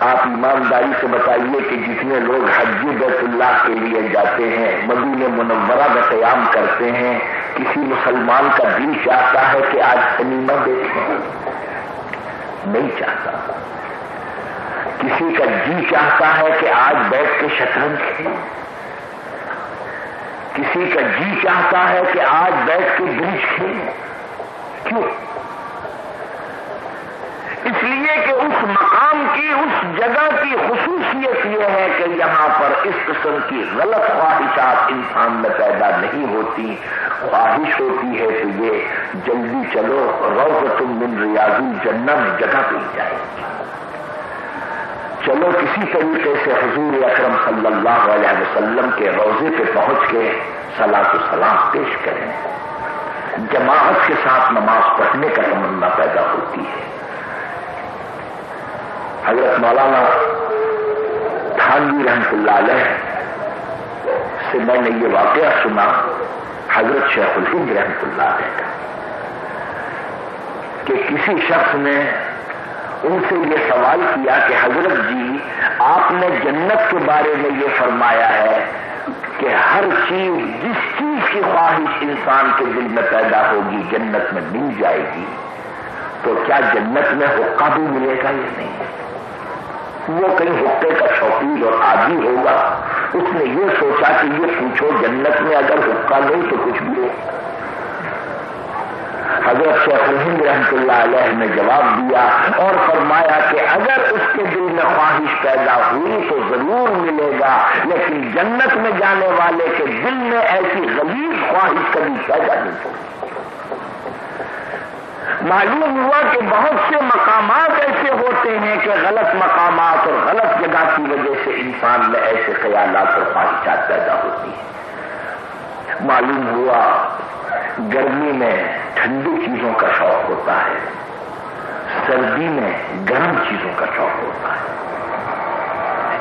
S2: آپ ایمانداری سے بتائیے کہ جتنے لوگ حج بیت اللہ کے لیے جاتے ہیں مدین منورہ کا قیام کرتے ہیں، کسی مسلمان کا دل چاہتا ہے کہ آج سنیما دیکھیں۔ نہیں چاہتا۔ کسی کا جی چاہتا ہے کہ آج بیٹھ کے شطرنج کھیلیں کسی کا جی چاہتا ہے کہ آج بیٹھ کے برج کھیلیں کیوں؟ اس لیے کہ اس مقام کی، اس جگہ کی خصوصیت یہ ہے کہ یہاں پر اس قسم کی غلط خواہشات انسان میں پیدا نہیں ہوتی۔ خواہش ہوتی ہے تو یہ جلدی چلو روز تم من ریاضی جنہ میں جگہ پہ جائے۔ گی چلو کسی طریقے سے حضور اکرم صلی اللہ علیہ وسلم کے روزے پہ پہنچ کے سلاح و سلام پیش کریں۔ جماعت کے ساتھ نماز پڑھنے کا تمنا پیدا ہوتی ہے۔ حضرت مولانا تھانوی رحمت اللہ علیہ سے میں نے یہ واقعہ سنا، حضرت شیخ الہند رحمت اللہ علیہ کا، کہ کسی شخص نے ان سے یہ سوال کیا کہ حضرت جی آپ نے جنت کے بارے میں یہ فرمایا ہے کہ ہر چیز، جس چیز کی خواہش انسان کے دل میں پیدا ہوگی، جنت میں مل جائے گی۔ تو کیا جنت میں حقہ بھی ملے گا یا نہیں؟ وہ کہیں حقے کا شوقین اور عادی ہوگا۔ اس نے یہ سوچا کہ یہ پوچھو، جنت میں اگر حقہ نہیں تو کچھ بھی ہو حضرت شیخ الہند رحمت اللہ علیہ نے جواب دیا اور فرمایا کہ اگر اس کے دل میں خواہش پیدا ہوئی تو ضرور ملے گا، لیکن جنت میں جانے والے کے دل میں ایسی غلیظ خواہش کبھی پیدا نہیں ہوگی معلوم ہوا کہ بہت سے مقامات ایسے ہوتے ہیں کہ غلط مقامات اور غلط جگہ کی وجہ سے انسان میں ایسے خیالات اور خواہشات پیدا ہوتی ہیں۔ معلوم ہوا گرمی میں ٹھنڈی چیزوں کا شوق ہوتا ہے۔ سردی میں گرم چیزوں کا شوق ہوتا ہے۔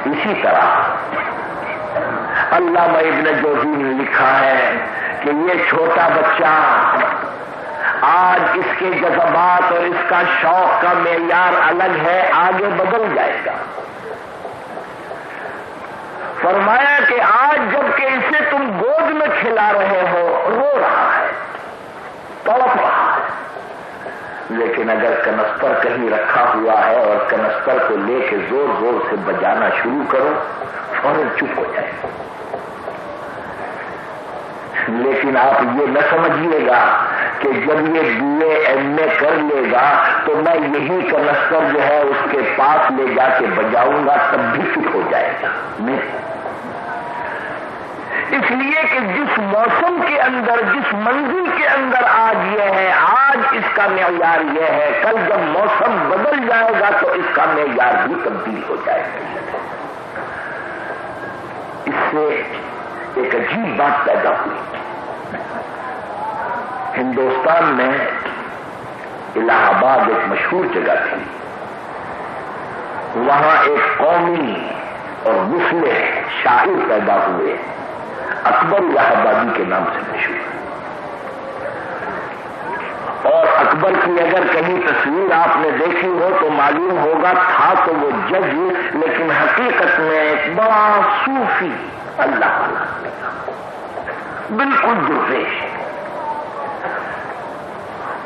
S2: اسی طرح اللہ ابن جوزی نے لکھا ہے کہ یہ چھوٹا بچہ آج اس کے جذبات اور اس کا شوق کا معیار الگ ہے، آگے بدل جائے گا۔ فرمایا کہ آج جبکہ اسے تم گود میں کھلا رہے ہو، رو رہا ہے۔ تڑپ رہا ہے۔ لیکن اگر کنستر کہیں رکھا ہوا ہے اور کنستر کو لے کے زور زور سے بجانا شروع کرو، فوراً چپ ہو جائے۔ لیکن آپ یہ نہ سمجھیے گا کہ جب یہ بی اے ایم اے کر لے گا تو میں یہی کنستر جو ہے اس کے پاس لے جا کے بجاؤں گا، تب بھی چپ ہو جائے گا۔ نہیں۔ اس لیے کہ جس موسم کے اندر، جس منزل کے اندر آج یہ ہے، آج اس کا معیار یہ ہے، کل جب موسم بدل جائے گا تو اس کا معیار بھی تبدیل ہو جائے گا۔ اس سے ایک عجیب بات پیدا ہوئی۔ ہندوستان میں الہ آباد ایک مشہور جگہ تھی۔ وہاں ایک قومی اور مسلم شاعر پیدا ہوئے۔ اکبر الہ آبادی کے نام سے مشہور اور اکبر کی اگر کہیں تصویر آپ نے دیکھی ہو تو معلوم ہوگا، تھا تو وہ جج، لیکن حقیقت میں ایک بڑا صوفی اللہ بالکل درویش۔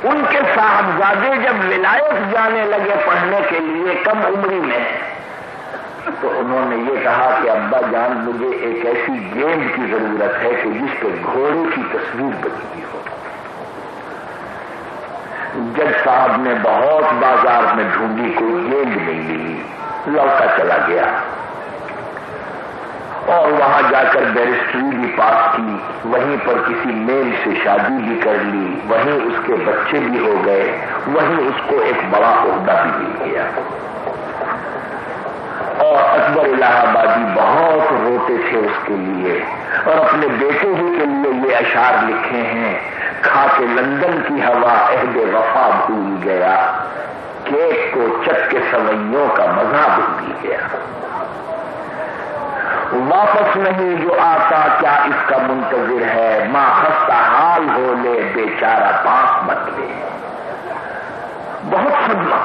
S2: ان کے صاحبزادے جب ولایت جانے لگے پڑھنے کے لیے، کم عمری میں تو انہوں نے یہ کہا کہ ابا جان، مجھے ایک ایسی گیند کی ضرورت ہے کہ جس پہ گھوڑے کی تصویر بنی ہوئی ہو۔ جج صاحب نے بہت بازار میں ڈھونڈی، کوئی گیند نہیں لی۔ لوٹا چلا گیا۔ اور وہاں جا کر بیرسٹری بھی پاس کی۔ وہیں پر کسی میل سے شادی بھی کر لی۔ وہیں اس کے بچے بھی ہو گئے۔ وہیں اس کو ایک بڑا عہدہ بھی مل گیا۔ اور اکبر الہ آبادی بہت روتے تھے اس کے لیے اور اپنے بیٹے ہی کے لیے یہ اشعار لکھے ہیں، کھا کے لندن کی ہوا عہد وفا بھول گیا، کیک کو چک کے سوئیوں کا مزہ بھول گیا۔ واپس نہیں جو آتا، کیا اس کا منتظر ہے؟ ماں خستہ حال ہو لے، بیچارہ پاس مت لے۔ بہت صدمہ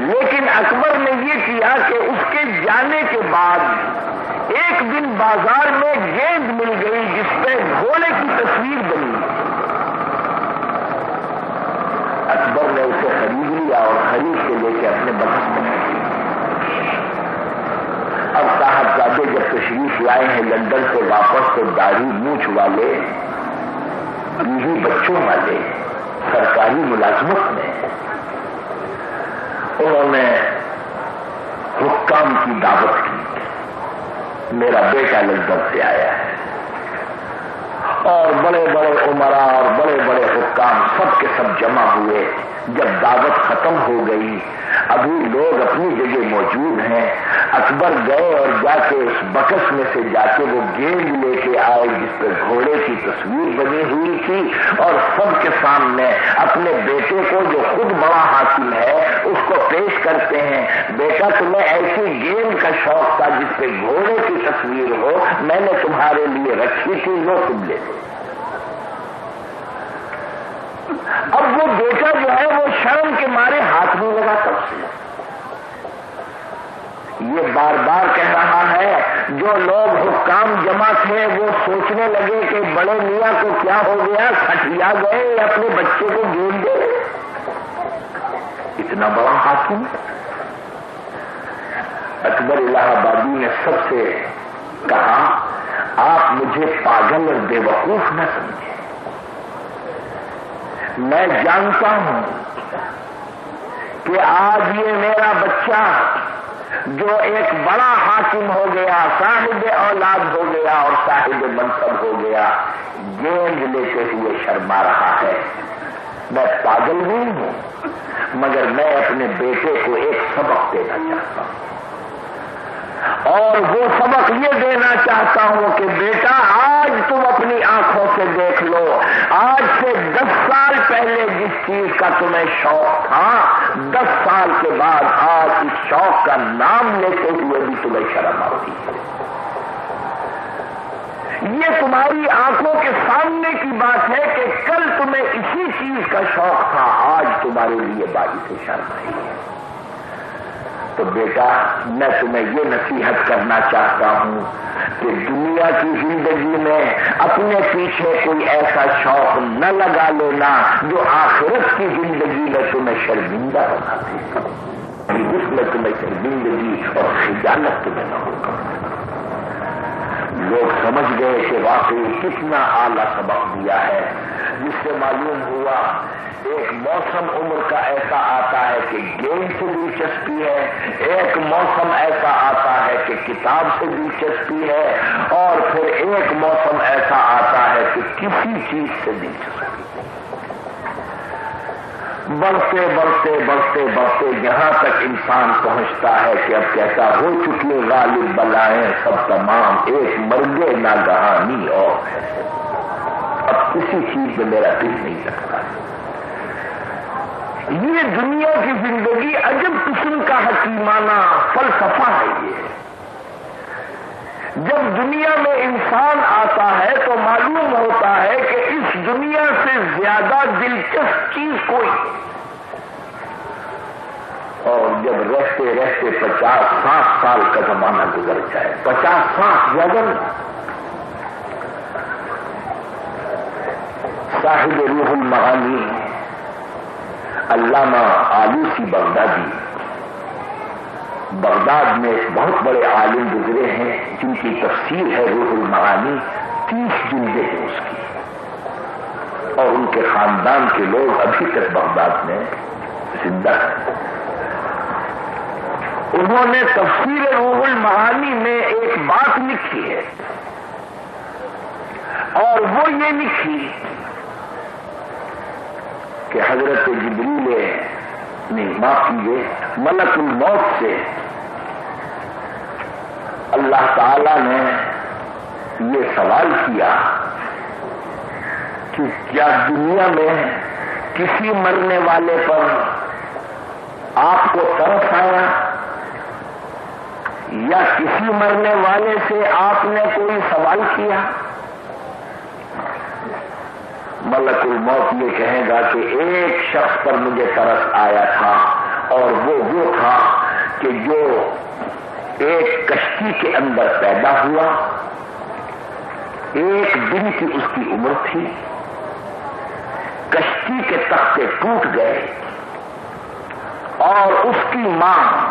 S2: لیکن اکبر نے یہ کیا کہ اس کے جانے کے بعد ایک دن بازار میں گیند مل گئی جس پہ گھوڑے کی تصویر بنی۔ اکبر نے اسے خرید لیا اور خرید کے لے کے اپنے بخش میں اب صاحبزادے جب تشریف لائے ہیں لندن سے واپس تو داڑھی مونچھ والے، بیوی بچوں والے، سرکاری ملازمت میں۔ انہوں نے حکام کی دعوت کی۔ میرا بیٹا لندن سے آیا ہے۔ اور بڑے بڑے عمرا اور بڑے بڑے حکام سب کے سب جمع ہوئے۔ جب دعوت ختم ہو گئی، ابھی لوگ اپنی جگہ موجود ہیں۔ اکبر گئے اور جا کے اس بکس میں سے جا کے وہ گیند لے کے آئے، جس پہ گھوڑے کی تصویر بنی ہوئی تھی۔ اور سب کے سامنے اپنے بیٹے کو جو خود بڑا حاکم ہے، اس کو پیش کرتے ہیں۔ بیٹا، تمہیں ایسی گیند کا شوق تھا جس پہ گھوڑے کی تصویر ہو، میں نے تمہارے لیے رکھی تھی، وہ تم لے اب وہ بیٹا جو ہے وہ شرم کے مارے ہاتھ نہیں لگا تب سے یہ بار بار کہہ رہا ہے، جو لوگ حکام جمع تھے، وہ سوچنے لگے کہ بڑے میاں کو کیا ہو گیا، کھٹیا گئے یا اپنے بچے کو گیند دے۔ اتنا بڑا حاکم اکبر الہ آبادی نے سب سے کہا آپ مجھے پاگل اور بے وقوف نہ سمجھے میں جانتا ہوں کہ آج یہ میرا بچہ جو ایک بڑا حاکم ہو گیا، صاحب اولاد ہو گیا اور صاحب منصب ہو گیا، گیند لیتے ہوئے شرما رہا ہے۔ میں پاگل نہیں ہوں، مگر میں اپنے بیٹے کو ایک سبق دینا چاہتا ہوں۔ اور وہ سبق یہ دینا چاہتا ہوں کہ بیٹا، آج تم اپنی آنکھوں سے دیکھ لو۔ آج سے دس سال پہلے جس چیز کا تمہیں شوق تھا، دس سال کے بعد آج اس شوق کا نام لیتے ہوئے بھی تمہیں شرم آتی ہے۔ یہ تمہاری آنکھوں کے سامنے کی بات ہے کہ کل تمہیں اسی چیز کا شوق تھا، آج تمہارے لیے بائی سے شرم آئی ہے۔ تو بیٹا، میں تمہیں یہ نصیحت کرنا چاہتا ہوں کہ دنیا کی زندگی میں اپنے پیچھے کوئی ایسا شوق نہ لگا لینا جو آخرت کی زندگی میں تمہیں شرمندہ بنا دے۔ اس میں تمہیں شرمندگی اور خجالت تمہیں نہ ہوگا لوگ سمجھ گئے کہ واقعی کتنا اعلیٰ سبق دیا ہے۔ جس سے معلوم ہوا، ایک موسم عمر کا ایسا آتا ہے کہ گیم سے دلچسپی ہے، ایک موسم ایسا آتا ہے کہ کتاب سے دلچسپی ہے، اور پھر ایک موسم ایسا آتا ہے کہ کسی چیز سے دلچسپی۔ ہے بڑھتے بڑھتے بڑھتے بڑھتے جہاں تک انسان پہنچتا ہے کہ اب کہتا ہو چکی غالب بلائیں سب تمام، ایک مرگے ناگہانی اور ہے۔ اب کسی چیز میں میرا دل نہیں لگتا۔ یہ دنیا کی زندگی عجب قسم کا حکیمانہ فلسفہ ہے یہ۔ جب دنیا میں انسان آتا ہے تو معلوم ہوتا ہے کہ دنیا سے زیادہ دلچسپ چیز کوئی؟ اور جب رہتے رہتے پچاس ساٹھ سال کا زمانہ گزر جائے، پچاس ساٹھ زیادہ صاحب روح المعانی، علامہ آلوسی بغدادی۔ بغداد میں ایک بہت بڑے عالم گزرے ہیں، جن کی تفسیر ہے روح المعانی، تیس جلدیں ہیں اس کی۔ اور ان کے خاندان کے لوگ ابھی تک بغداد میں زندہ ہیں۔ انہوں نے تفسیر روح المعانی میں ایک بات لکھی ہے۔ اور وہ یہ لکھی کہ حضرت جبریل نے معاف کیجیے ملک الموت سے اللہ تعالی نے یہ سوال کیا کہ کیا دنیا میں کسی مرنے والے پر آپ کو طرف آیا؟ یا کسی مرنے والے سے آپ نے کوئی سوال کیا؟ ملک الموت یہ کہے گا کہ ایک شخص پر مجھے ترس آیا تھا اور وہ وہ تھا کہ جو ایک کشتی کے اندر پیدا ہوا۔ ایک دن کی اس کی عمر تھی۔ کشتی کے تختے ٹوٹ گئے اور اس کی ماں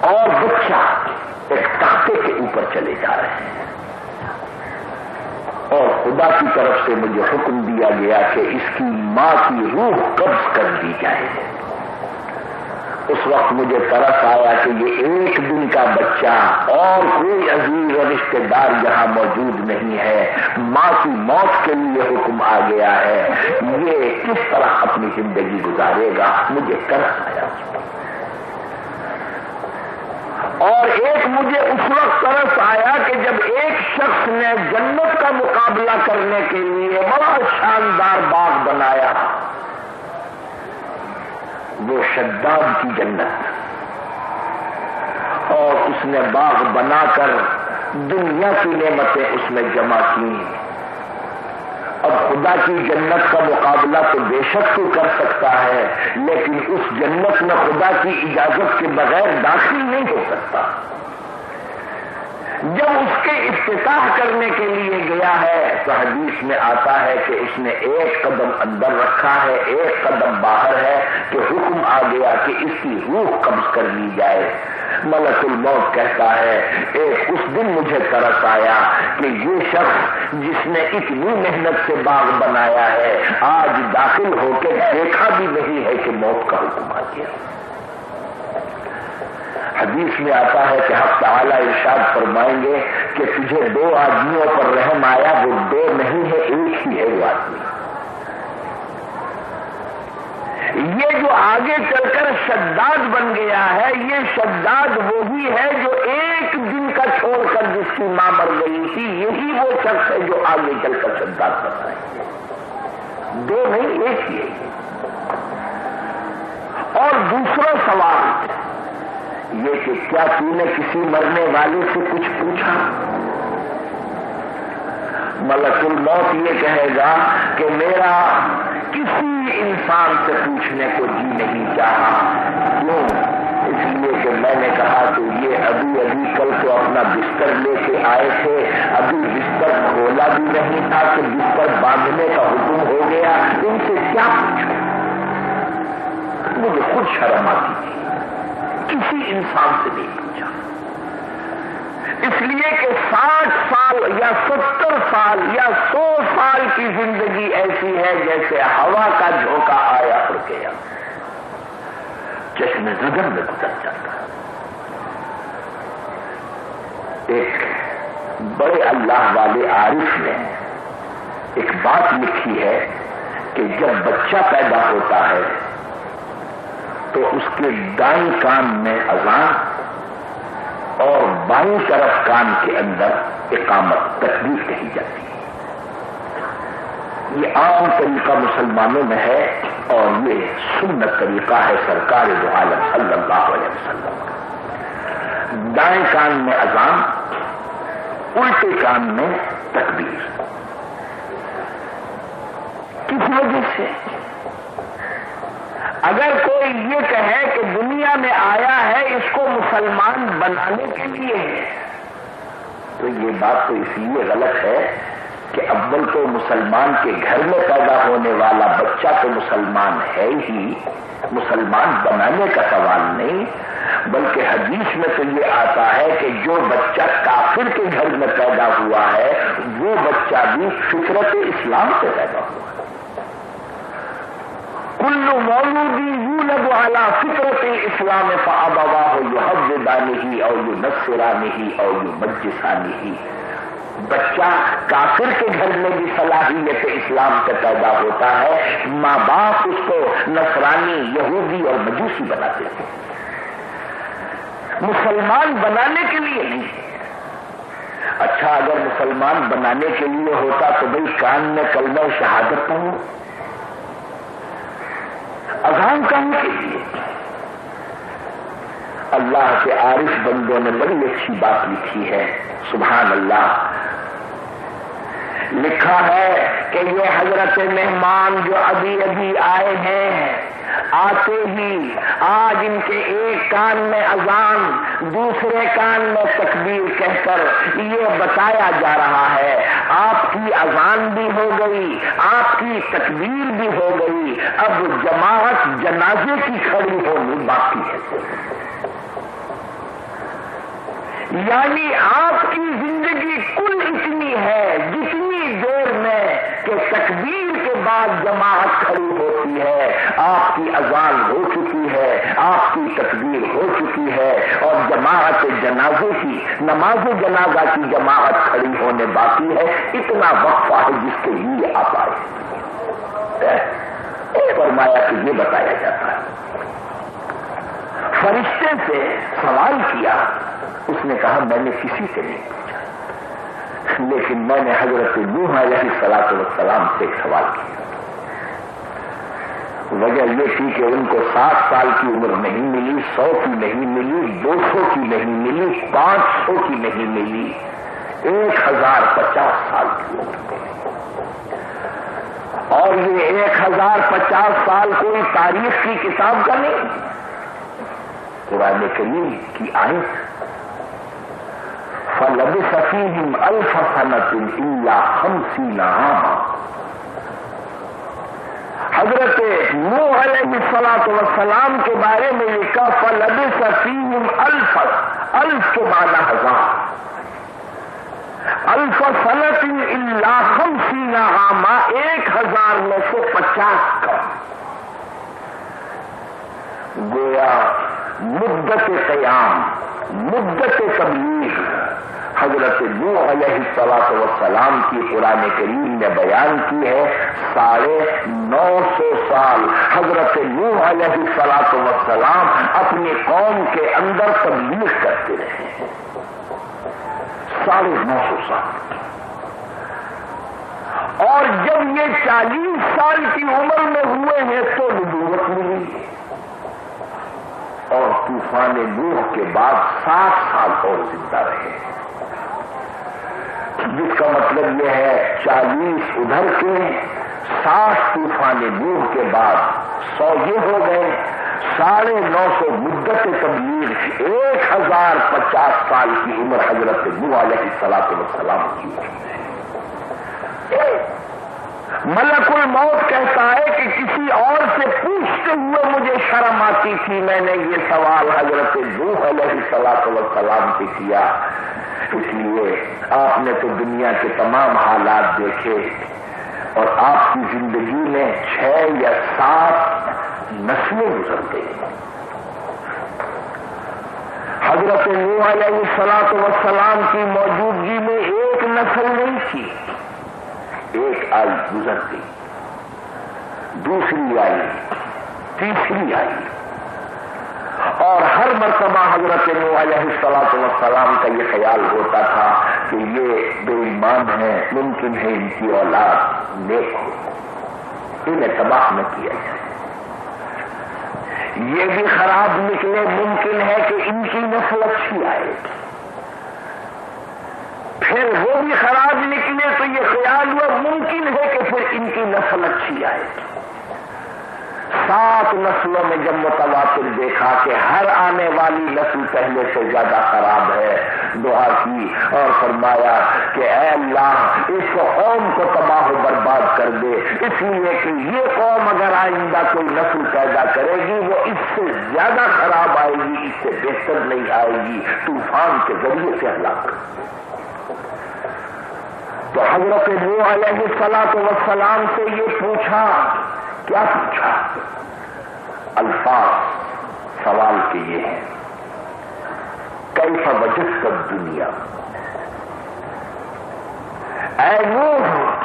S2: اور بچہ ایک تختے کے اوپر چلے جا رہے ہیں۔ اور خدا کی طرف سے مجھے حکم دیا گیا کہ اس کی ماں کی روح قبض کر دی جائے۔ اس وقت مجھے طرف آیا کہ یہ ایک دن کا بچہ اور کوئی عزیز اور رشتے دار یہاں موجود نہیں ہے۔ ماں کی موت کے لیے حکم آ گیا ہے۔ یہ کس طرح اپنی زندگی گزارے گا؟ مجھے طرف آیا۔ اور ایک مجھے اس وقت طرف آیا کہ جب ایک شخص نے جنت کا مقابلہ کرنے کے لیے بڑا شاندار باغ بنایا۔ وہ شداد کی جنت اور اس نے باغ بنا کر دنیا کی نعمتیں اس میں جمع کی اب خدا کی جنت کا مقابلہ تو بے شک تو کر سکتا ہے، لیکن اس جنت میں خدا کی اجازت کے بغیر داخل نہیں ہو سکتا۔ جب اس کے افتتاح کرنے کے لیے گیا ہے تو حدیث میں آتا ہے کہ اس نے ایک قدم اندر رکھا ہے، ایک قدم باہر ہے کہ حکم آ گیا کہ اس کی روح قبض کر لی جائے۔ ملک الموت کہتا ہے، ایک اس دن مجھے ترس آیا کہ یہ شخص جس نے اتنی محنت سے باغ بنایا ہے، آج داخل ہو کے دیکھا بھی نہیں ہے کہ موت کا حکم آ گیا۔ حدیث میں آتا ہے کہ حق تعالی ارشاد فرمائیں گے کہ تجھے دو آدمیوں پر رحم آیا، وہ دو نہیں ہے ایک ہی ہے وہ آدمی۔ یہ جو آگے چل کر شداد بن گیا ہے، یہ شداد وہی ہے جو ایک دن کا چھوڑ کر جس کی ماں مر گئی تھی، یہی وہ شخص ہے جو آگے چل کر شداد بن رہا ہے دو نہیں، ایک ہی ہے۔ اور دوسرا سوال یہ کہ کیا تم نے کسی مرنے والے سے کچھ پوچھا؟ ملک الموت یہ کہے گا کہ میرا کسی انسان سے پوچھنے کو جی نہیں چاہا۔ کیوں؟ لیے کہ میں نے کہا کہ یہ ابھی ابھی کل تو اپنا بستر لے کے آئے تھے۔ ابھی بستر کھولا بھی نہیں تھا کہ بستر باندھنے کا حکم ہو گیا۔ ان سے کیا پوچھو؟ مجھے خود شرم آتی تھی۔ کسی انسان سے نہیں پوچھا۔ اس لیے کہ ساٹھ سال یا ستر سال یا سو سال کی زندگی ایسی ہے جیسے ہوا کا جھونکا آیا اور گیا۔ چشم زدن میں گزر جاتا۔ ایک بڑے اللہ والے عارف نے ایک بات لکھی ہے کہ جب بچہ پیدا ہوتا ہے تو اس کے دائیں کان میں اذان اور بائیں طرف کان کے اندر اقامت تکلیف کہی جاتی ہے۔ یہ عام طریقہ مسلمانوں میں ہے اور یہ سنت طریقہ ہے سرکار دو عالم صلی اللہ علیہ وسلم کا۔ دائیں کان میں اذان، الٹے کان میں تکبیر۔ کس وجہ سے؟ اگر کوئی یہ کہے کہ دنیا میں آیا ہے اس کو مسلمان بنانے کے لیے ہے تو یہ بات تو اس لیے غلط ہے کہ اول تو مسلمان کے گھر میں پیدا ہونے والا بچہ تو مسلمان ہے ہی۔ مسلمان بنانے کا سوال نہیں، بلکہ حدیث میں تو یہ آتا ہے کہ جو بچہ کافر کے گھر میں پیدا ہوا ہے، وہ بچہ بھی فطرت اسلام سے پیدا ہوا ہے کلو مولودی یو لگ والا فطرت اسلام فابا ہو یو حد دانی ہی اور یو نسرانی ہی اور یو مجسانی ہی بچہ کافر کے گھر میں بھی صلاحیت اسلام سے پیدا ہوتا ہے، ماں باپ اس کو نصرانی، یہودی اور مجوسی بناتے تھے مسلمان بنانے کے لیے نہیں۔ اچھا اگر مسلمان بنانے کے لیے ہوتا تو بھائی کان میں کلمہ شہادت پڑھوں اذان کہاں کے لیے۔ اللہ کے عارف بندوں نے بڑی اچھی بات لکھی ہے، سبحان اللہ۔ لکھا ہے کہ یہ حضرت مہمان جو ابھی ابھی آئے ہیں آتے ہی آج ان کے ایک کان میں اذان، دوسرے کان میں تکبیر کہہ کر یہ بتایا جا رہا ہے۔ آپ کی اذان بھی ہو گئی، آپ کی تکبیر بھی ہو گئی۔ اب جماعت جنازے کی کھڑی ہونی باقی ہے۔ یعنی آپ کی زندگی کل اتنی ہے جتنی دیر میں کہ تکبیر کے بعد جماعت کھڑی ہوتی ہے، آپ کی اذان ہو چکی ہے، آپ کی تکبیر ہو چکی ہے، اور جماعت جنازے کی، نماز جنازہ کی جماعت کھڑی ہونے باقی ہے، اتنا وقفہ ہے جس کے لیے آپ آئے فرمایا کہ یہ بتایا جاتا ہے۔ فرشتے سے سوال کیا، اس نے کہا، میں نے کسی سے نہیں پوچھا۔ لیکن میں نے حضرت نوح علیہ سلاط والسلام سے ایک سوال کیا۔ وجہ یہ تھی کہ ان کو سات سال کی عمر نہیں ملی، سو کی نہیں ملی، دو سو کی نہیں ملی، پانچ سو کی نہیں ملی، ایک ہزار پچاس سال کی عمر۔ ملی اور یہ ایک ہزار پچاس سال کوئی تاریخ کی کتاب کا نہیں۔ قرآن کریم کی آئیں فلب سفیم الفسنت اللہ خمسین عاما۔ حضرت نو علیہ سلاط وسلام کے بارے میں لکھا فلب سفیم الفس الف کے معنی ہزار۔ الف صنعت اللہ خمسین عاما، ایک ہزار نو سو پچاس کا گویا مدت قیام مدت تبلیغ حضرت نو علیہ السلاط وسلام کی قرآن کریم نے بیان کی ہے، ساڑھے نو سو سال حضرت نو علیہ السلاط وسلام اپنی قوم کے اندر تبلیغ کرتے رہے۔ ساڑھے نو سو سال۔ اور جب یہ چالیس سال کی عمر میں ہوئے ہیں تو نبوت ملی۔ اور طوفان نوح کے بعد سات سال اور زندہ رہے جس کا مطلب یہ ہے چالیس ادھر کے ساٹھ طوفان نوح کے بعد سو یہ ہو گئے۔ ساڑھے نو سو مدت تبلیغ ایک ہزار پچاس سال کی عمر حضرت نو علیہ سلاط وسلام کی ملک الموت کہتا ہے کہ کسی اور سے پوچھتے ہوئے مجھے شرم آتی تھی، میں نے یہ سوال حضرت نو علیہ سلاط وسلام سے کیا۔ اس لیے آپ نے تو دنیا کے تمام حالات دیکھے اور آپ کی زندگی میں چھ یا سات نسلیں گزر گئی حضرت نو علیہ سلاط وسلام کی موجودگی میں ایک نسل نہیں تھی۔ ایک آئی گزر گئی، دوسری آئی، تیسری آئی۔ اور ہر مرتبہ حضرت نو علیہ السلاط وسلام کا یہ خیال ہوتا تھا کہ یہ بے ایمان ہے ممکن ہے ان کی اولاد نیک ہو۔ انہیں تباہ نہ کیا جائے۔ یہ بھی خراب نکلے، ممکن ہے کہ ان کی نسل اچھی آئے۔ پھر وہ بھی خراب نکلے۔ تو یہ خیال ہوا، ممکن ہے کہ پھر ان کی نسل اچھی آئے۔ سات نسلوں میں جب متواتر دیکھا کہ ہر آنے والی نسل پہلے سے زیادہ خراب ہے، دعا کی اور فرمایا کہ اے اللہ، اس قوم کو تباہ و برباد کر دے۔ اس لیے کہ یہ قوم اگر آئندہ کوئی نسل پیدا کرے گی، وہ اس سے زیادہ خراب آئے گی، اس سے بہتر نہیں آئے گی، طوفان کے ذریعے سے ہلاک۔ تو حضرت نو علیہ سلاط وسلام سے یہ پوچھا، کیا پوچھا؟ الفاظ، سوال کے یہ ہیں، کیسا وجہ سب دنیا؟ اے نوح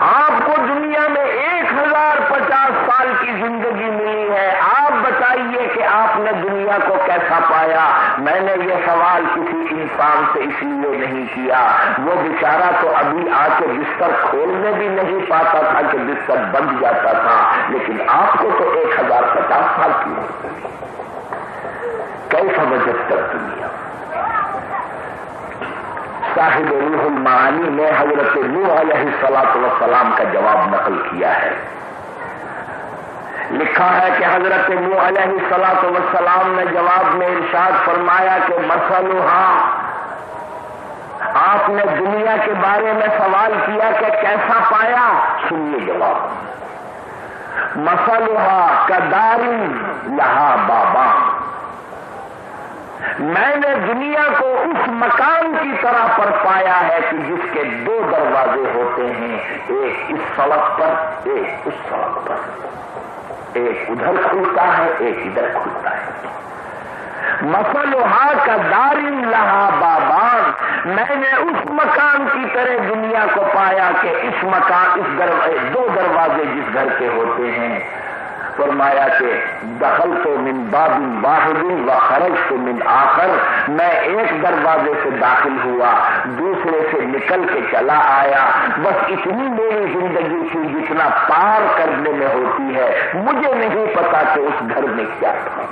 S2: آپ کو دنیا میں ایک ہزار پچاس سال کی زندگی ملی ہے۔ آپ بتائیے کہ آپ نے دنیا کو کیسا پایا؟ میں نے یہ سوال کسی انسان سے اس لیے نہیں کیا۔ وہ بیچارہ تو ابھی آ کے بستر کھولنے بھی نہیں پاتا تھا کہ بستر بند جاتا تھا، لیکن آپ کو تو ایک ہزار پچاس سال کی کیسا بجٹ کر دنیا؟ صاحب روح المعانی نے حضرت نوح علیہ سلاط وسلام کا جواب نقل کیا ہے۔ لکھا ہے کہ حضرت نوح علیہ سلاط وسلام نے جواب میں ارشاد فرمایا کہ مسلوحا آپ نے دنیا کے بارے میں سوال کیا کہ کیسا پایا؟ سنیے جواب۔ مسلوحا کداری یہاں بابا۔ میں نے دنیا کو اس مکان کی طرح پر پایا ہے کہ جس کے دو دروازے ہوتے ہیں، ایک اس سڑک پر، ایک اس سڑک پر۔ ایک ادھر کھلتا ہے، ایک ادھر کھلتا ہے۔ مسلحا کا دارن لہا بابان میں نے اس مکان کی طرح دنیا کو پایا کہ اس مکان اس دو دروازے جس گھر کے ہوتے ہیں۔ فرمایا کہ دخل تو من باب واحد و خرج تو من آخر، میں ایک دروازے سے داخل ہوا، دوسرے سے نکل کے چلا آیا۔ بس اتنی میری زندگی تھی جتنا پار کرنے میں ہوتی ہے، مجھے نہیں پتا کہ اس گھر میں کیا تھا۔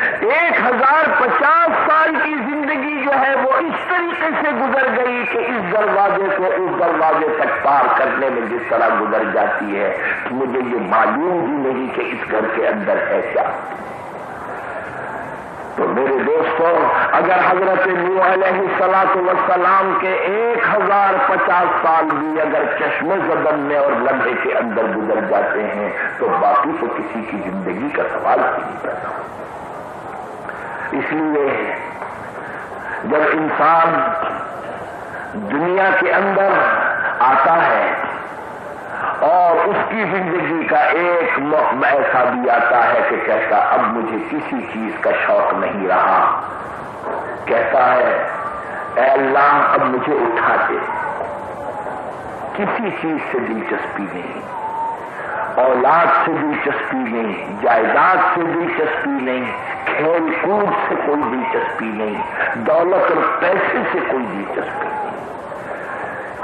S2: ایک ہزار پچاس سال کی زندگی جو ہے وہ اس طریقے سے گزر گئی کہ اس دروازے کو اس دروازے تک پار کرنے میں جس طرح گزر جاتی ہے، مجھے یہ معلوم ہی نہیں کہ اس گھر کے اندر ہے کیا۔ تو میرے دوستوں اگر حضرت نو علیہ سلاط وسلام کے ایک ہزار پچاس سال بھی اگر چشمے زدن میں اور لمحے کے اندر گزر جاتے ہیں، تو باقی تو کسی کی زندگی کا سوال ہی نہیں پیدا اس لیے جب انسان دنیا کے اندر آتا ہے اور اس کی زندگی کا ایک موقع ایسا بھی آتا ہے کہ کہتا اب مجھے کسی چیز کا شوق نہیں رہا۔ کہتا ہے، اے اللہ، اب مجھے اٹھا دے۔ کسی چیز سے دلچسپی نہیں۔ اولاد سے دلچسپی نہیں، جائیداد سے دلچسپی نہیں، کھیل کود سے کوئی دلچسپی نہیں، دولت اور پیسے سے کوئی دلچسپی نہیں۔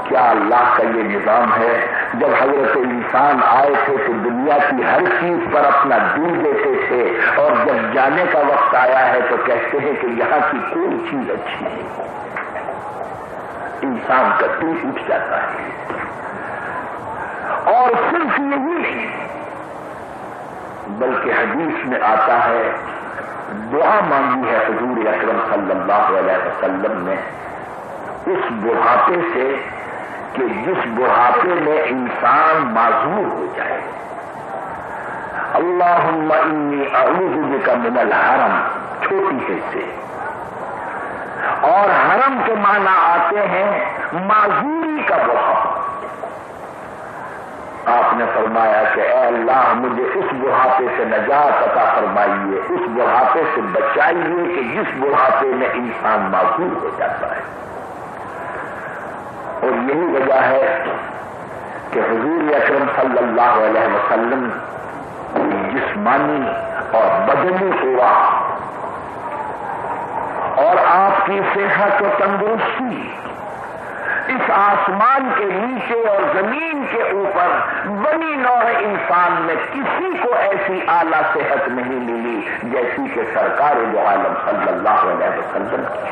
S2: کیا اللہ کا یہ نظام ہے؟ جب حضرت انسان آئے تھے تو دنیا کی ہر چیز پر اپنا دل دیتے تھے اور جب جانے کا وقت آیا ہے تو کہتے ہیں کہ یہاں کی کوئی چیز اچھی نہیں۔ انسان کا دل اٹھ جاتا ہے۔ اور صرف یہی نہیں بلکہ حدیث میں آتا ہے، دعا مانگی ہے حضور اکرم صلی اللہ علیہ وسلم نے، اس بڑھاپے سے کہ جس بڑھاپے میں انسان معذور ہو جائے۔ اللہ انی اعوذ بک من الحرم، چھوٹی ہے سے۔ اور حرم کے معنی آتے ہیں، معذوری کا بڑھاپا آپ نے فرمایا کہ اے اللہ، مجھے اس بڑھاپے سے نجات عطا فرمائیے، اس بڑھاپے سے بچائیے کہ جس بڑھاپے میں انسان معذور ہو جاتا ہے۔ اور یہی وجہ ہے کہ حضور اکرم صلی اللہ علیہ وسلم جسمانی اور بدنی ہوا اور آپ کی صحت و تندرستی اس آسمان کے نیچے اور زمین کے اوپر بنی نوع انسان میں کسی کو ایسی اعلی صحت نہیں ملی جیسی کہ سرکار جو عالم صلی اللہ علیہ وسلم کی۔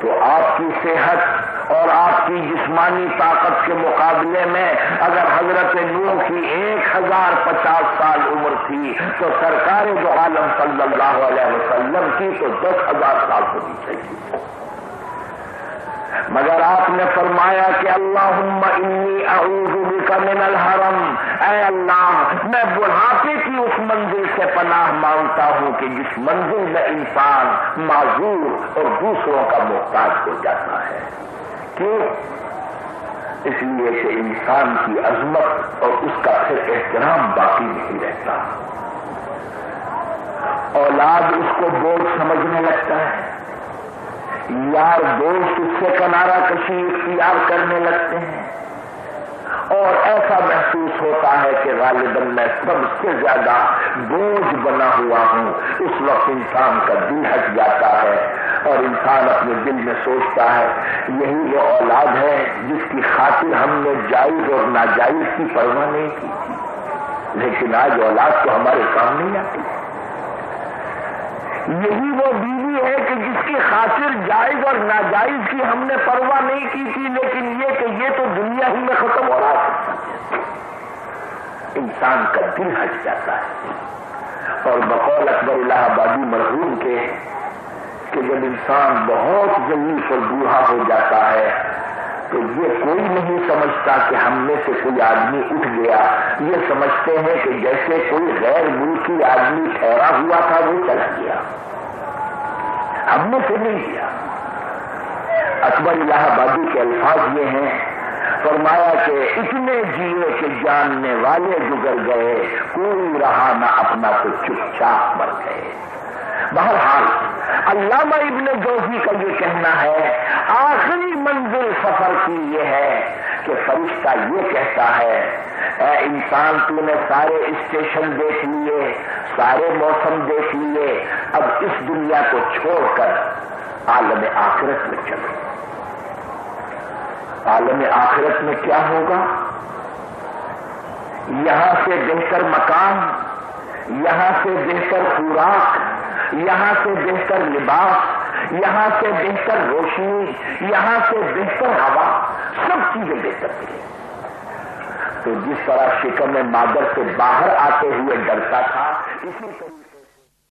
S2: تو آپ کی صحت اور آپ کی جسمانی طاقت کے مقابلے میں اگر حضرت نو کی ایک ہزار پچاس سال عمر تھی تو سرکار جو عالم صلی اللہ علیہ وسلم کی تو دس ہزار سال ہونی چاہیے۔ مگر آپ نے فرمایا کہ اللہ انی اعوذ بک من الحرم۔ اے اللہ، میں بڑھاپے کی اس منزل سے پناہ مانگتا ہوں کہ جس منزل میں انسان معذور اور دوسروں کا محتاج ہو جاتا ہے۔ کیوں؟ اس لیے کہ انسان کی عظمت اور اس کا پھر احترام باقی نہیں رہتا۔ اولاد اس کو بوجھ سمجھنے لگتا ہے۔ یار دوست اس سے کنارا کشی اختیار کرنے لگتے ہیں۔ اور ایسا محسوس ہوتا ہے کہ غالباً میں سب سے زیادہ بوجھ بنا ہوا ہوں۔ اس وقت انسان کا دل ہٹ جاتا ہے اور انسان اپنے دل میں سوچتا ہے، یہی وہ اولاد ہے جس کی خاطر ہم نے جائز اور ناجائز کی پرواہ نہیں کی۔ لیکن آج اولاد تو ہمارے کام نہیں آتی یہی وہ بیوی ہے کہ جس کی خاطر جائز اور ناجائز کی ہم نے پرواہ نہیں کی تھی، لیکن یہ کہ یہ تو دنیا ہی میں ختم ہو رہا ہے۔ انسان کا دل ہٹ جاتا ہے۔ اور بقول اکبر الہ آبادی مرحوم کے کہ جب انسان بہت ضعیف اور بوڑھا ہو جاتا ہے، تو یہ کوئی نہیں سمجھتا کہ ہم میں سے کوئی آدمی اٹھ گیا۔ یہ سمجھتے ہیں کہ جیسے کوئی غیر ملکی آدمی ٹھہرا ہوا تھا، وہ چلا گیا۔ ہم نے سے نہیں کیا اکبر الہ آبادی کے الفاظ یہ ہیں، فرمایا کہ اتنے جیے کہ جاننے والے گزر گئے، کوئی رہا نہ اپنا تو چپ چاپ مر گئے۔ بہرحال، علامہ ابن جوزی کا یہ کہنا ہے، آخری منزل سفر کی یہ ہے کہ فرشتہ یہ کہتا ہے، اے انسان، تو نے سارے اسٹیشن دیکھ لیے، سارے موسم دیکھ لیے، اب اس دنیا کو چھوڑ کر عالم آخرت میں چلو۔ عالم آخرت میں کیا ہوگا؟ یہاں سے بہتر مکان، یہاں سے بہتر خوراک یہاں سے بہتر لباس، یہاں سے بہتر روشنی، یہاں سے بہتر ہوا، سب چیزیں بہتر تھی تو جس طرح شکم مادر سے باہر آتے ہوئے ڈرتا تھا، اسی طرح